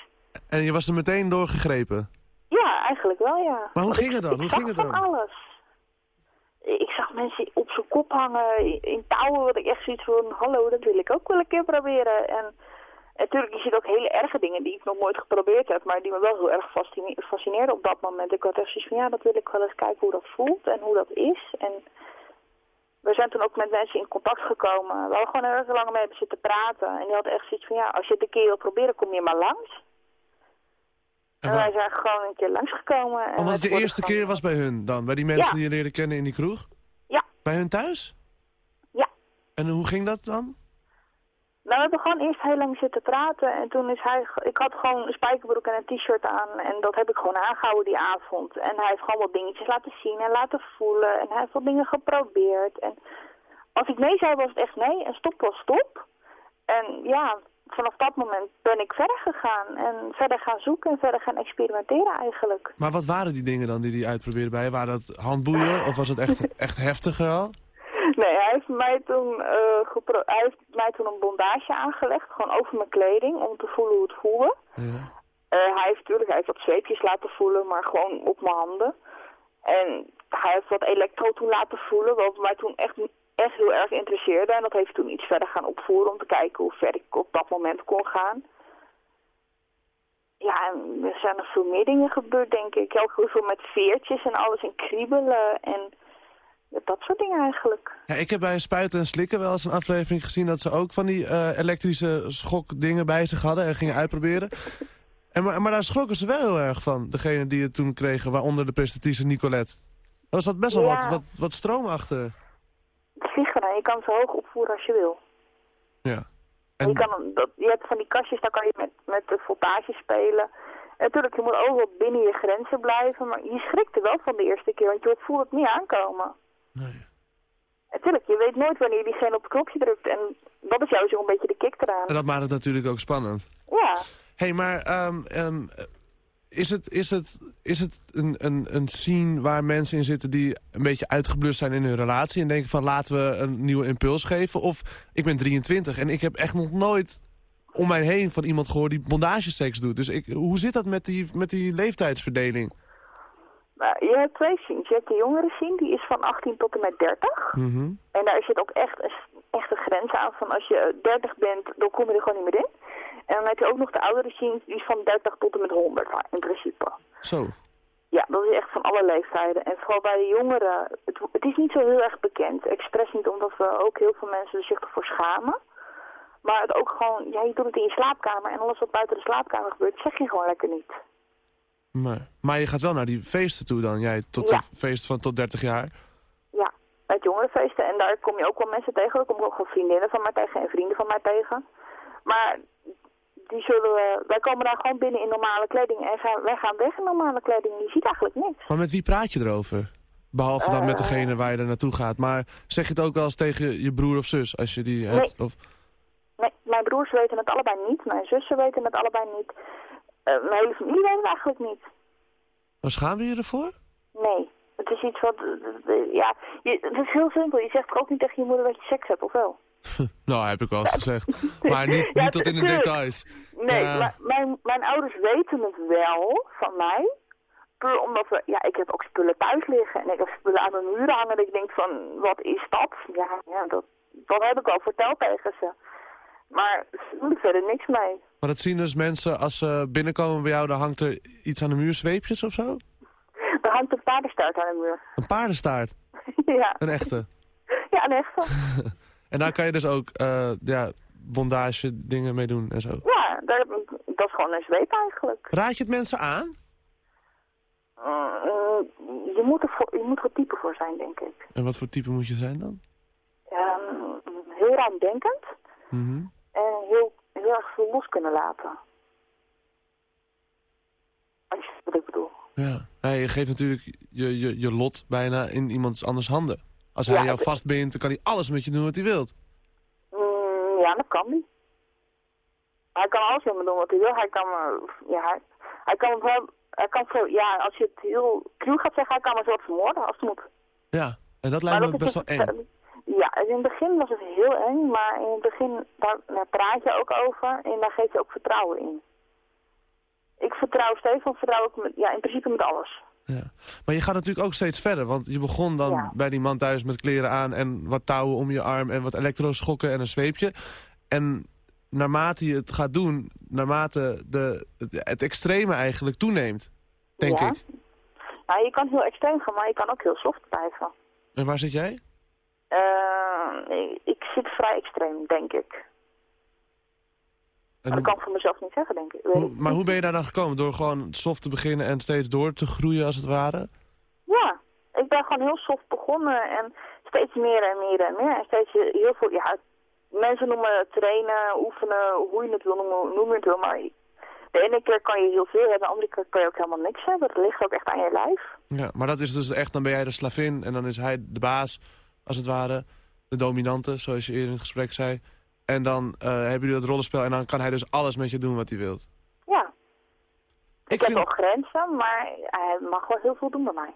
En je was er meteen doorgegrepen? Ja, eigenlijk wel, ja. Maar hoe ging het dan? Hoe ging het dan? alles. Ik zag mensen op zijn kop hangen, in- in touwen, wat ik echt zoiets van, hallo, dat wil ik ook wel een keer proberen. En natuurlijk, je ziet ook hele erge dingen die ik nog nooit geprobeerd heb, maar die me wel heel erg fascine- fascineerden op dat moment. Ik had echt zoiets van, ja, dat wil ik wel eens kijken hoe dat voelt en hoe dat is. En we zijn toen ook met mensen in contact gekomen. We hadden gewoon erg lang mee hebben zitten praten. En die hadden echt zoiets van, ja, als je het een keer wil proberen, kom je maar langs. En, wij zijn gewoon een keer langsgekomen. en Omdat wij het de eerste keer was bij hun dan? Bij die mensen Ja. die je leerde kennen in die kroeg? Ja. Bij hun thuis? Ja. En hoe ging dat dan? Nou, we hebben gewoon eerst heel lang zitten praten. En toen is hij... Ik had gewoon een spijkerbroek en een t-shirt aan. En dat heb ik gewoon aangehouden die avond. En hij heeft gewoon wat dingetjes laten zien en laten voelen. En hij heeft wat dingen geprobeerd. En als ik nee zei, was het echt nee. En stop was stop. En ja, vanaf dat moment ben ik verder gegaan. En verder gaan zoeken en verder gaan experimenteren eigenlijk. Maar wat waren die dingen dan die hij uitprobeerde bij je? Waren dat handboeien of was het echt, echt heftiger al? Nee, hij heeft, mij toen, gepro- hij heeft mij toen een bondage aangelegd, gewoon over mijn kleding, om te voelen hoe het voelde. Eh, hij heeft natuurlijk hij heeft wat zweepjes laten voelen, maar gewoon op mijn handen. En hij heeft wat elektro toen laten voelen, wat mij toen echt, echt heel erg interesseerde. En dat heeft toen iets verder gaan opvoeren om te kijken hoe ver ik op dat moment kon gaan. Ja, en er zijn nog veel meer dingen gebeurd, denk ik. Ook heel veel met veertjes en alles en kriebelen en dat soort dingen eigenlijk. Ja, ik heb bij Spuiten en Slikken wel eens een aflevering gezien... dat ze ook van die eh, elektrische schokdingen bij zich hadden en gingen uitproberen. En, maar, maar daar schrokken ze wel heel erg van, degene die het toen kregen... waaronder de presentatrice Nicolette. Er zat best wel Ja. wat, wat, wat stroom achter. Ligt eraan. Je kan zo hoog opvoeren als je wil. Ja. En je, kan, hem- dat, je hebt van die kastjes, daar kan je met, met de voltage spelen. En natuurlijk, je moet ook wel binnen je grenzen blijven. Maar je schrikt er wel van de eerste keer, want je voelt het niet aankomen. Natuurlijk, je weet nooit wanneer diegene op het knopje drukt. En dat is juist een beetje de kick eraan. En dat maakt het natuurlijk ook spannend. Ja. Hé, hey, maar ehm, ehm, is het, is het, is het een, een, een scene waar mensen in zitten die een beetje uitgeblust zijn in hun relatie... en denken van laten we een nieuwe impuls geven? Of ik ben 23 en ik heb echt nog nooit om mij heen van iemand gehoord die bondageseks doet. Dus ik, hoe zit dat met die, met die leeftijdsverdeling? Nou, je hebt twee scenes. Je hebt de jongere scene, die is van 18 tot en met 30. Mhm. En daar zit ook echt een, echt een grens aan van als je 30 bent, dan kom je er gewoon niet meer in. En dan heb je ook nog de oudere scene, die is van 30 tot en met 100 in principe. Zo. Ja, dat is echt van alle leeftijden. En vooral bij de jongeren, het, het is niet zo heel erg bekend. Expres niet omdat we ook heel veel mensen zich ervoor schamen. Maar het ook gewoon, ja, je doet het in je slaapkamer en alles wat buiten de slaapkamer gebeurt, zeg je gewoon lekker niet. Maar, maar je gaat wel naar die feesten toe dan, jij tot Ja. een feest van tot 30 jaar. Ja, uit jongerenfeesten. En daar kom je ook wel mensen tegen. Daar kom ik ook wel vriendinnen van mij tegen en vrienden van mij tegen. Maar die zullen, we- wij komen daar gewoon binnen in normale kleding. En gaan, wij gaan weg in normale kleding. Je ziet eigenlijk niks. Maar met wie praat je erover? Behalve dan met Eh. degene waar je er naartoe gaat. Maar zeg je het ook wel eens tegen je broer of zus als je die hebt? Of... Nee, mijn broers weten het allebei niet. Mijn zussen weten het allebei niet. Eh, mijn hele familie weet het eigenlijk niet. Maar schaam je je ervoor? Nee. Het is iets wat... eh, eh, Ja, je, het is heel simpel. Je zegt ook niet tegen je moeder dat je seks hebt, of wel? Nou, heb ik wel eens gezegd. Maar niet, Ja, niet tot in de details. Nee, maar mijn, mijn ouders weten het wel van mij. Puur omdat we, ja, ik heb ook spullen thuis liggen en ik heb spullen aan de muur hangen. Dat ik denk van, wat is dat? Ja, ja dat, dat heb ik al verteld tegen ze. Maar ze doen er verder niks mee. Maar dat zien dus mensen als ze binnenkomen bij jou, dan hangt er iets aan de muur, zweepjes of zo? Er hangt een paardenstaart aan de muur. Een paardenstaart. ja. Een echte. Ja, een echte. En daar kan je dus ook eh, ja, bondage dingen mee doen en zo. Ja, daar, dat is gewoon een zweep eigenlijk. Raad je het mensen aan? Mm, je, moet er voor, je moet er type voor zijn, denk ik. En wat voor type moet je zijn dan? Ehm, heel ruimdenkend Mhm. Heel, erg veel los kunnen laten. Als je wat ik bedoel. Ja. Ja, je geeft natuurlijk je, je, je lot bijna in iemands anders handen. Als hij Ja, jou vastbindt, dan kan hij alles met je doen wat hij wilt. Mm, ja, dat kan hij. Hij kan alles met me doen wat hij wil. Hij kan me, ja, hij, hij kan wel, hij kan voor, ja, als je het heel cru gaat zeggen, hij kan me zo wat vermoorden als het moet. Ja, en dat lijkt Maar me dat best is wel eng. Ja, in het begin was het heel eng, maar in het begin, daar, daar praat je ook over en daar geef je ook vertrouwen in. Ik vertrouw Stefan, vertrouw ik met, ja, in principe met alles. Maar je gaat natuurlijk ook steeds verder. Want je begon dan bij die man thuis met kleren aan... en wat touwen om je arm en wat elektroschokken en een zweepje. En naarmate je het gaat doen... naarmate de, het, het extreme eigenlijk toeneemt, denk ja. ik. Nou, je kan heel extreem gaan, maar je kan ook heel soft blijven. En waar zit jij? Eh, ik, ik zit vrij extreem, denk ik. En dat kan ik voor mezelf niet zeggen, denk ik. Hoe, maar hoe ben je daar dan gekomen? Door gewoon soft te beginnen en steeds door te groeien als het ware? Ja, ik ben gewoon heel soft begonnen en steeds meer en meer en meer. En steeds heel veel, ja, mensen noemen trainen, oefenen, hoe je het wil noemen, noem je het wil. Maar de ene keer kan je heel veel hebben, de andere keer kan je ook helemaal niks hebben. Dat ligt ook echt aan je lijf. Ja, maar dat is dus echt, dan ben jij de slavin en dan is hij de baas, als het ware. De dominante, zoals je eerder in het gesprek zei. En dan eh, hebben jullie dat rollenspel en dan kan hij dus alles met je doen wat hij wilt. Ja. Ik, vind- heb ook grenzen, maar hij mag wel heel veel doen bij mij.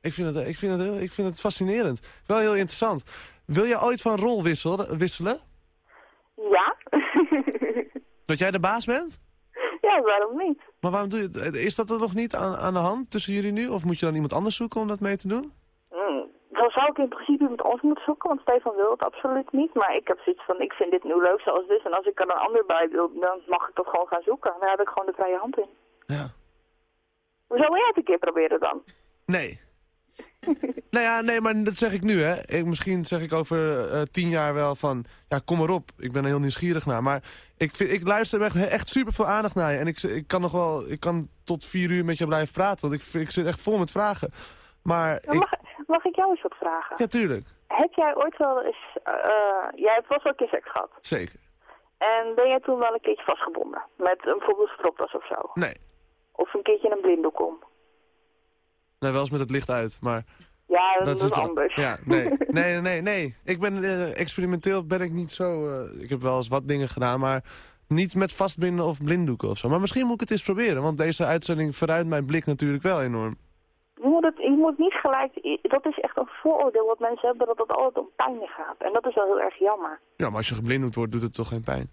Ik vind het, ik vind het, heel, ik vind het fascinerend. Wel heel interessant. Wil je ooit van rol wisselen? wisselen? Ja? Dat jij de baas bent? ja, waarom niet? Maar waarom doe je? Is dat er nog niet aan, aan de hand tussen jullie nu? Of moet je dan iemand anders zoeken om dat mee te doen? Zou ik in principe met ons moeten zoeken, want Stefan wil het absoluut niet. Maar ik heb zoiets van, ik vind dit nu leuk zoals is. En als ik er een ander bij wil, dan mag ik dat gewoon gaan zoeken. Daar heb ik gewoon de vrije hand in. Ja. Hoezo wil jij het een keer proberen dan? Nee. nou ja, nee, maar dat zeg ik nu, hè. Ik, misschien zeg ik over eh, tien jaar wel van... Ja, kom maar op. Ik ben er heel nieuwsgierig naar. Maar ik, vind, ik luister echt, echt super veel aandacht naar je. En ik, ik kan nog wel... Ik kan tot vier uur met je blijven praten. Want ik, ik zit echt vol met vragen. Maar ik... mag, ik jou eens wat vragen? Ja, tuurlijk. Heb jij ooit wel eens... eh, eh, jij hebt vast wel een keer seks gehad. Zeker. En ben jij toen wel een keertje vastgebonden? Met een bijvoorbeeld stropdas of zo? Nee. Of een keertje een blinddoek om? Nee, wel eens met het licht uit, maar... Ja, dat, is het- anders. Ja, nee. Nee, nee, nee. Ik ben, eh, experimenteel ben ik niet zo... ik heb wel eens wat dingen gedaan, maar niet met vastbinden of blinddoeken of zo. Maar misschien moet ik het eens proberen, want deze uitzending verruimt mijn blik natuurlijk wel enorm. Je moet, het, moet niet gelijk... Dat is echt een vooroordeel wat mensen hebben, dat het altijd om pijn gaat. En dat is wel heel erg jammer. Ja, maar als je geblinddoekt wordt, doet het toch geen pijn?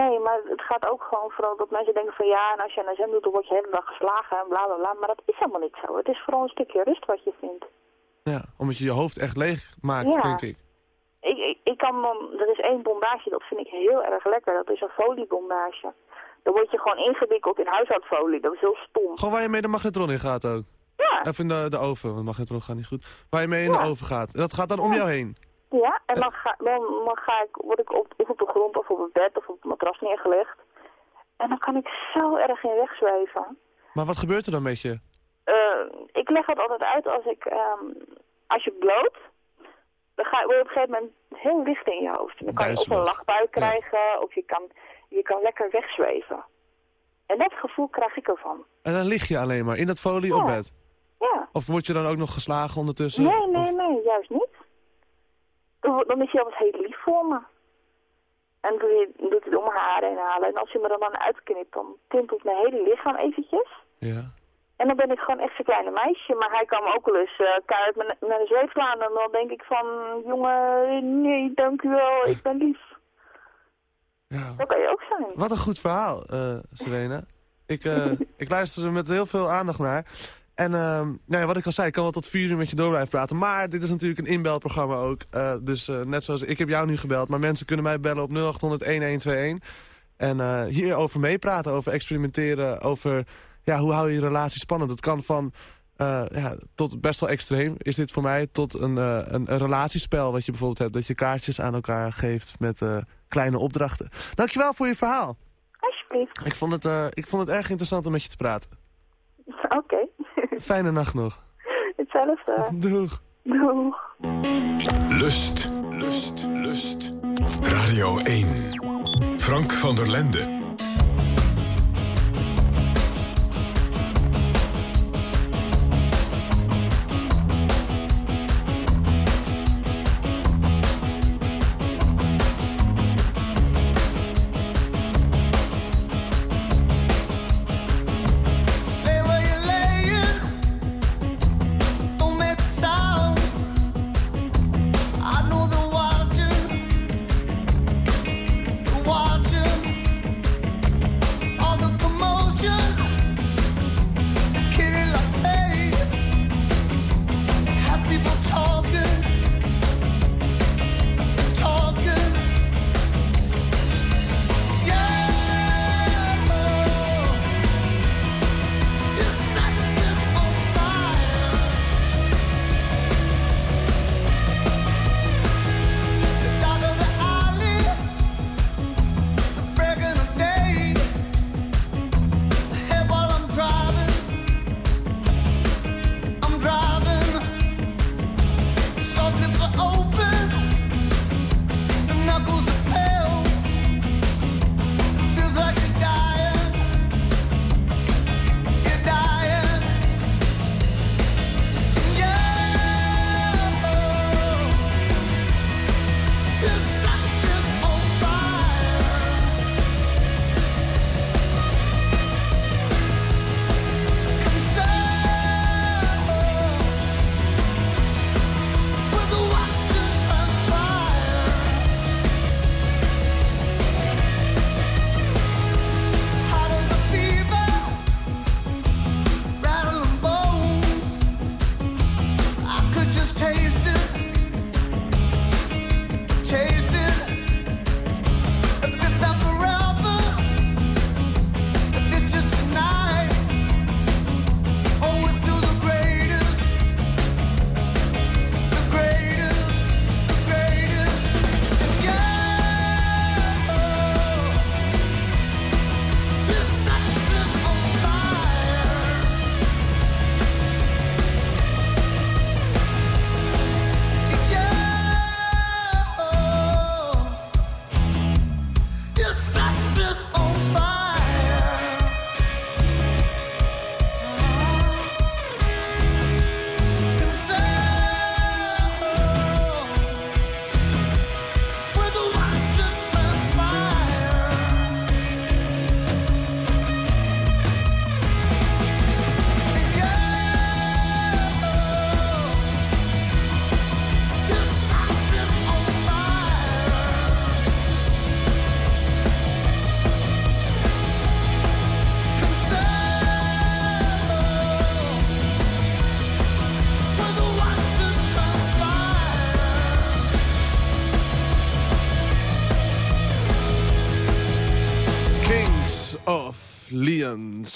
Nee, maar het gaat ook gewoon vooral dat mensen denken van ja, en als je een SM doet, dan word je de hele dag geslagen en bla bla bla. Maar dat is helemaal niet zo. Het is vooral een stukje rust wat je vindt. Ja, omdat je je hoofd echt leeg maakt, Ja. denk ik. Ik, ik, ik kan dan, er is één bondage, dat vind ik heel erg lekker. Dat is een foliebondage. Dan word je gewoon ingewikkeld in huishoudfolie. Dat is heel stom. Gewoon waar je mee de magnetron in gaat ook. Ja. Of in de, de oven, want magnetron gaat niet goed. Waar je mee in de oven gaat. Dat gaat dan om jou heen. Ja, en dan ga, dan, dan ga ik, word ik op, op de grond of op het bed of op het matras neergelegd. En dan kan ik zo erg in wegzweven. Maar wat gebeurt er dan met je? Eh, ik leg het altijd uit als ik, ehm, als je bloot, dan ga, word je op een gegeven moment heel licht in je hoofd. Dan kan je of Duizelig. een lachbui krijgen, of je kan, je kan lekker wegzweven. En dat gevoel krijg ik ervan. En dan lig je alleen maar in dat folie op bed. Ja. Of word je dan ook nog geslagen ondertussen? Nee, nee, nee, juist niet. Dan, is je altijd heel lief voor me. En doe je, doet hij om mijn haren heen halen. En als hij me dan uitknipt, dan tintelt mijn hele lichaam eventjes. Ja. En dan ben ik gewoon echt zo'n kleine meisje. Maar hij kan me ook wel eens uh, keihard met, met een zweep slaan. En dan denk ik van, jongen, nee, dank u wel, ik ben lief. Ja. Dat kan je ook zijn. Wat een goed verhaal, eh Serena. Ik, eh, ik luister er met heel veel aandacht naar. En ehm, nou ja, wat ik al zei, ik kan wel tot vier uur met je door blijven praten. Maar dit is natuurlijk een inbelprogramma ook. Eh, dus eh, net zoals ik heb jou nu gebeld. Maar mensen kunnen mij bellen op 0800-1121. En eh, hierover meepraten, over experimenteren. Over ja, hoe hou je je relatie spannend. Het kan van ja, tot best wel extreem is dit voor mij. Tot een, een, een relatiespel wat je bijvoorbeeld hebt. Dat je kaartjes aan elkaar geeft met kleine opdrachten. Dankjewel voor je verhaal. Alsjeblieft. Ik vond het, ik vond het erg interessant om met je te praten. Oké. Fijne nacht nog. Hetzelfde. Doeg. Doeg. Lust, lust, lust. Radio 1. Frank van der Lende.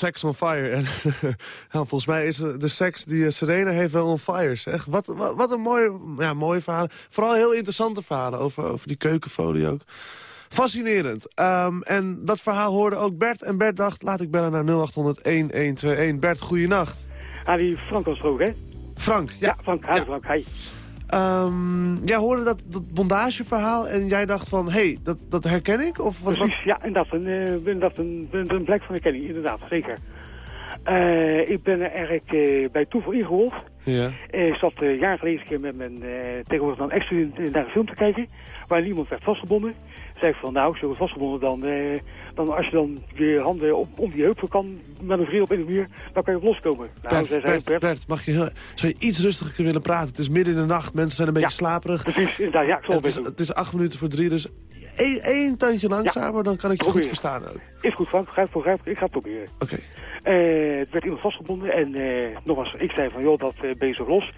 Sex on Fire. En volgens mij is de seks die eh, Serena heeft wel on fire. Zeg. Wat, wat, wat een mooie, ja, mooie verhalen. Vooral heel interessante verhalen over, over die keukenfolie ook. Fascinerend. Ehm, en dat verhaal hoorde ook Bert. En Bert dacht, laat ik bellen naar 0800-1121. Bert, goeienacht. Ah, die Frank was ook, hè? Frank, ja. Frank, hi Frank, hi. Ehm, jij hoorde dat, dat bondageverhaal en jij dacht van, hé, hey, dat, dat herken ik? Of wat, wat? Precies, ja, inderdaad. Een, eh, een, een, een blijk van herkenning, inderdaad, zeker. Eh, ik ben er eigenlijk eh, bij toeval ingerold. Ja. Ik zat jaren geleden met mijn tegenwoordig dan ex-student naar een film te kijken... waarin iemand werd vastgebonden. Zei ik van, nou, zo vastgebonden dan, eh, dan als je dan je handen om, om die heupen kan manoeuvreren op een muur, dan kan je op loskomen. Nou, Bert, Bert, Bert, mag je heel, zou je iets rustiger willen praten? Het is midden in de nacht, mensen zijn een beetje slaperig. Precies, inderdaad, ja, ik zal het, is, het is acht minuten voor drie, dus één, één tandje langzamer, dan kan ik je goed verstaan ook. Is goed, Frank, begrijp, begrijp, ik ga het proberen. Oké. Eh, het werd iemand vastgebonden en eh, nogmaals, ik zei van, joh, dat eh, ben je zo los.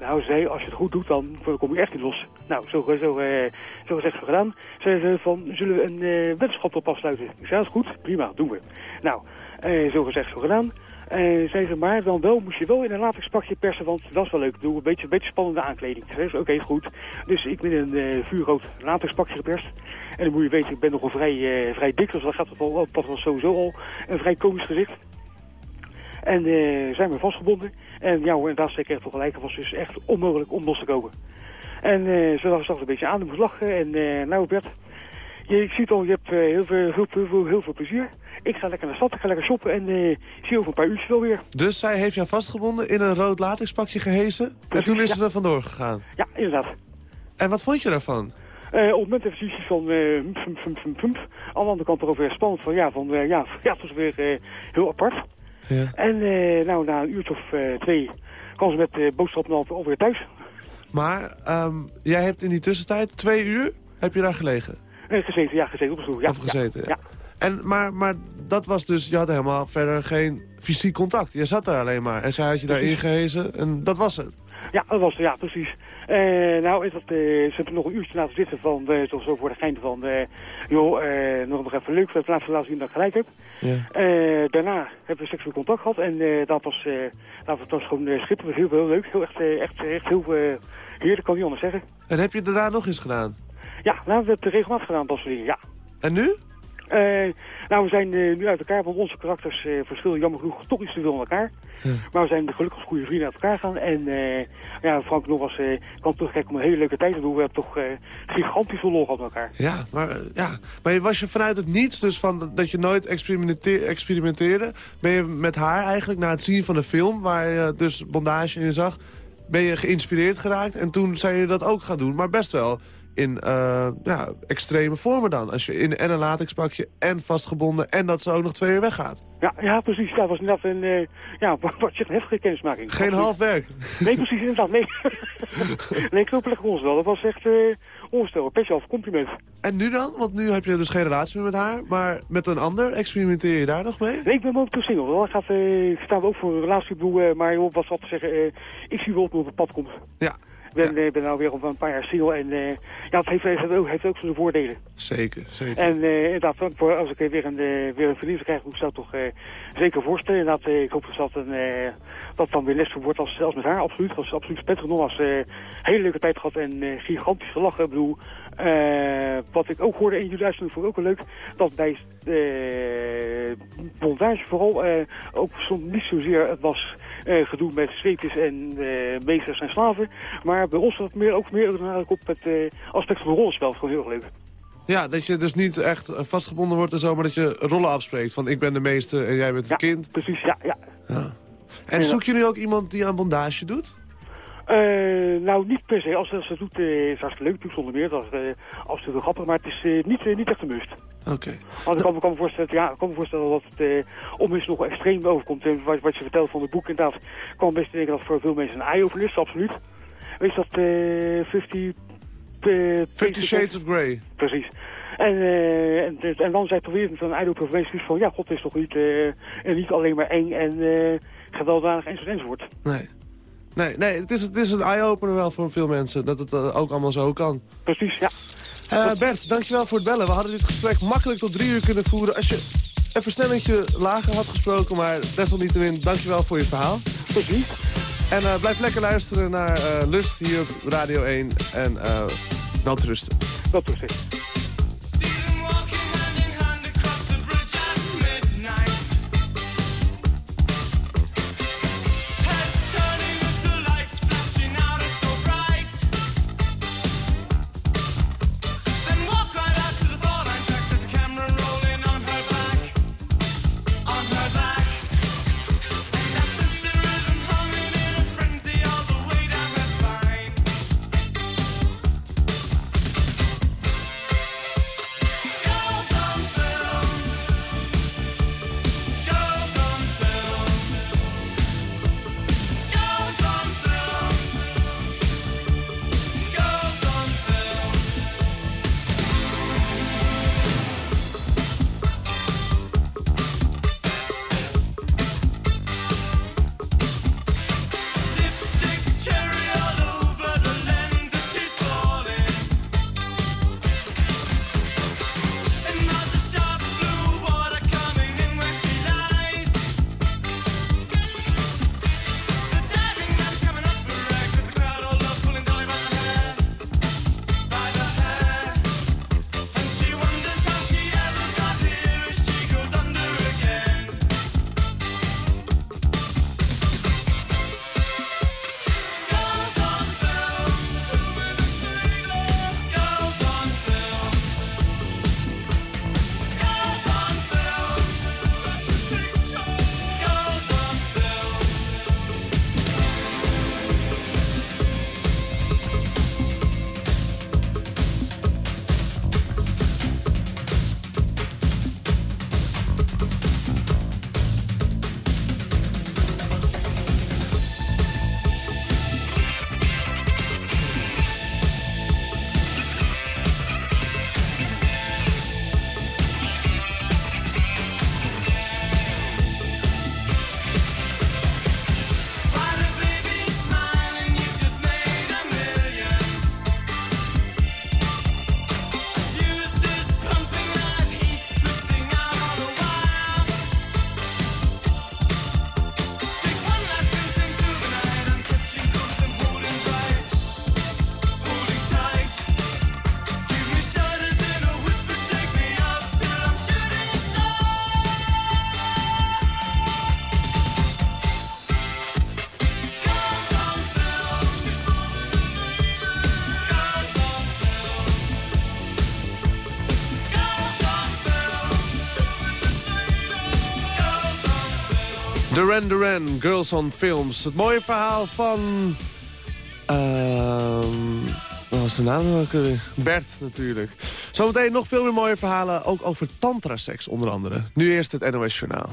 Nou, ze zei, als je het goed doet, dan kom je echt niet los. Nou, zo, zo, eh, zo gezegd, zo gedaan. Zei ze van, zullen we een eh weddenschap op afsluiten? Ik zei, dat is goed, prima, doen we. Nou, eh, zo gezegd, zo gedaan. Eh zei ze, maar dan wel, moest je wel in een latexpakje persen, want dat is wel leuk. Doe een beetje, beetje spannende aankleding. Oké, goed. Dus ik ben in een eh, vuurrood latexpakje geperst. En dan moet je weten, ik ben nogal vrij, eh, vrij dik, dus dat gaat wel, dat was sowieso al een vrij komisch gezicht. En eh, zijn we vastgebonden. En ja hoor, en daar zeker voor gelijk. Het was dus echt onmogelijk om los te komen. En eh ze zag een beetje aan, moest lachen. En eh nou Bert, je, ik zie het al, je hebt eh, heel, veel, heel, veel, heel, veel plezier. Ik ga lekker naar de stad, ik ga lekker shoppen en ik zie je over een paar uurtjes wel weer. Dus zij heeft jou vastgebonden, in een rood latexpakje gehesen. en toen is ze er vandoor gegaan. Ja, inderdaad. En wat vond je daarvan? Op het moment even zoiets van hump. Aan de andere kant er ook weer spannend van ja, van, ja, ja, het was weer heel apart. Ja. En eh, nou, na een uurtje of eh, twee kwam ze met eh boodschappen al- alweer thuis. Maar ehm, jij hebt in die tussentijd, twee uur, heb je daar gelegen? Eh, gezeten, ja, gezeten op de stoel. Ja, of gezeten, ja. ja. En, maar, maar dat was dus, je had helemaal verder geen fysiek contact. Je zat daar alleen maar en zij had je daar ingehezen en dat was het. Ja, dat was ja, precies. Eh, nou, is dat, eh, ze hebben nog een uurtje laten zitten van, eh, zo, zo voor de gein van, joh, nog, nog even leuk, laten laten zien dat ik gelijk heb. Ja. Daarna hebben we seksueel contact gehad en dat was, dat was, gewoon uh, schitterend, heel, heel leuk, heel echt, echt, echt heel heerlijk, kan ik niet anders zeggen. En heb je het daarna nog eens gedaan? Ja, nou, we hebben het regelmatig gedaan, dat soort dingen, ja. En nu? Eh, nou, we zijn eh, nu uit elkaar, want onze karakters eh, verschillen jammer genoeg toch iets te veel aan elkaar. Maar we zijn gelukkig als goede vrienden uit elkaar gegaan. En ja, Frank eh, kwam terugkijken om een hele leuke tijd te doen. We hebben toch gigantisch veel lol gehad met elkaar. Ja, maar, ja. maar was je vanuit het niets, dus van dat je nooit experimenteer, experimenteerde... ben je met haar eigenlijk, na het zien van de film... waar je dus bondage in zag, ben je geïnspireerd geraakt... en toen zei je dat ook gaan doen, maar best wel in eh, ja, extreme vormen dan. Als je in en een latexpakje en vastgebonden... en dat ze ook nog twee uur weggaat. Ja, ja precies. Dat was inderdaad een, eh, ja, wat je een heftige kennismaking. Geen half werk. Nee, precies, inderdaad. Nee, nee lekker ons wel. Dat was echt eh onvoorstelbaar. Petje af, compliment. En nu dan? Want nu heb je dus geen relatie meer met haar. Maar met een ander, experimenteer je daar nog mee? Nee, ik ben momenteel single. wel. Ik, ga, ik sta ook voor een relatie. Maar joh, wat zal te zeggen, ik zie wel op het pad komt. Ja. Ik ben, eh, ben nou weer al een paar jaar single en eh, ja, het heeft, heeft, ook, heeft ook zijn voordelen. Zeker, zeker. En eh, inderdaad, voor- als ik weer een, weer een krijgen, moet ik dat toch eh, zeker voorstellen. Inderdaad, ik hoop dat dat, een, dat dan weer zo wordt als, als met haar, absoluut. Dat is absoluut nog als eh hele leuke tijd gehad en eh, gigantisch gelachen. Ik bedoel, wat ik ook hoorde in jullie uitzending vond ik ook wel leuk, dat bij bondage vooral ook soms niet zozeer het was gedoe met zweepjes en eh, meesters en slaven, maar bij ons was het meer, ook meer nadruk op het eh, aspect van rollenspel. Gewoon heel erg leuk. Ja, dat je dus niet echt eh, vastgebonden wordt en zo, maar dat je rollen afspreekt. Van ik ben de meester en jij bent het kind. Precies, ja, ja. En zoek je nu ook iemand die aan bondage doet? Eh, nou, niet per se. Als ze dat doet, eh, is het hartstikke leuk. Natuurlijk zonder meer. Dat is uh, absoluut wel grappig. Maar het is eh, niet, eh, niet echt een must. Oké. Want ik kan, me- kan me voorstellen, ja, ik kan me voorstellen dat het eh om eens nog extreem overkomt. En wat, wat je vertelt van het boek inderdaad, kan best denken dat voor veel mensen een eye-opener is. Absoluut. Weet je dat eh 50... eh, Fifty Shades of Grey. Precies. En, eh, en, en dan zei toch weer van een mensen van... Ja, God het is toch niet, eh, en niet alleen maar eng en eh gewelddadig enzovoort enzovoort. Nee. Nee, nee het, is, het is een eye-opener wel voor veel mensen. Dat het eh, ook allemaal zo kan. Precies, ja. Eh, Bert, dankjewel voor het bellen. We hadden dit gesprek makkelijk tot drie uur kunnen voeren... als je een versnellingje lager had gesproken. Maar desalniettemin, dankjewel voor je verhaal. Precies. En eh, blijf lekker luisteren naar Lust hier op Radio 1. En uh, wel trusten. Wel trusten. Duran Duran, Girls on Films. Het mooie verhaal van... ehm wat was de naam nou? Bert natuurlijk. Zometeen nog veel meer mooie verhalen, ook over tantraseks onder andere. Nu eerst het NOS Journaal.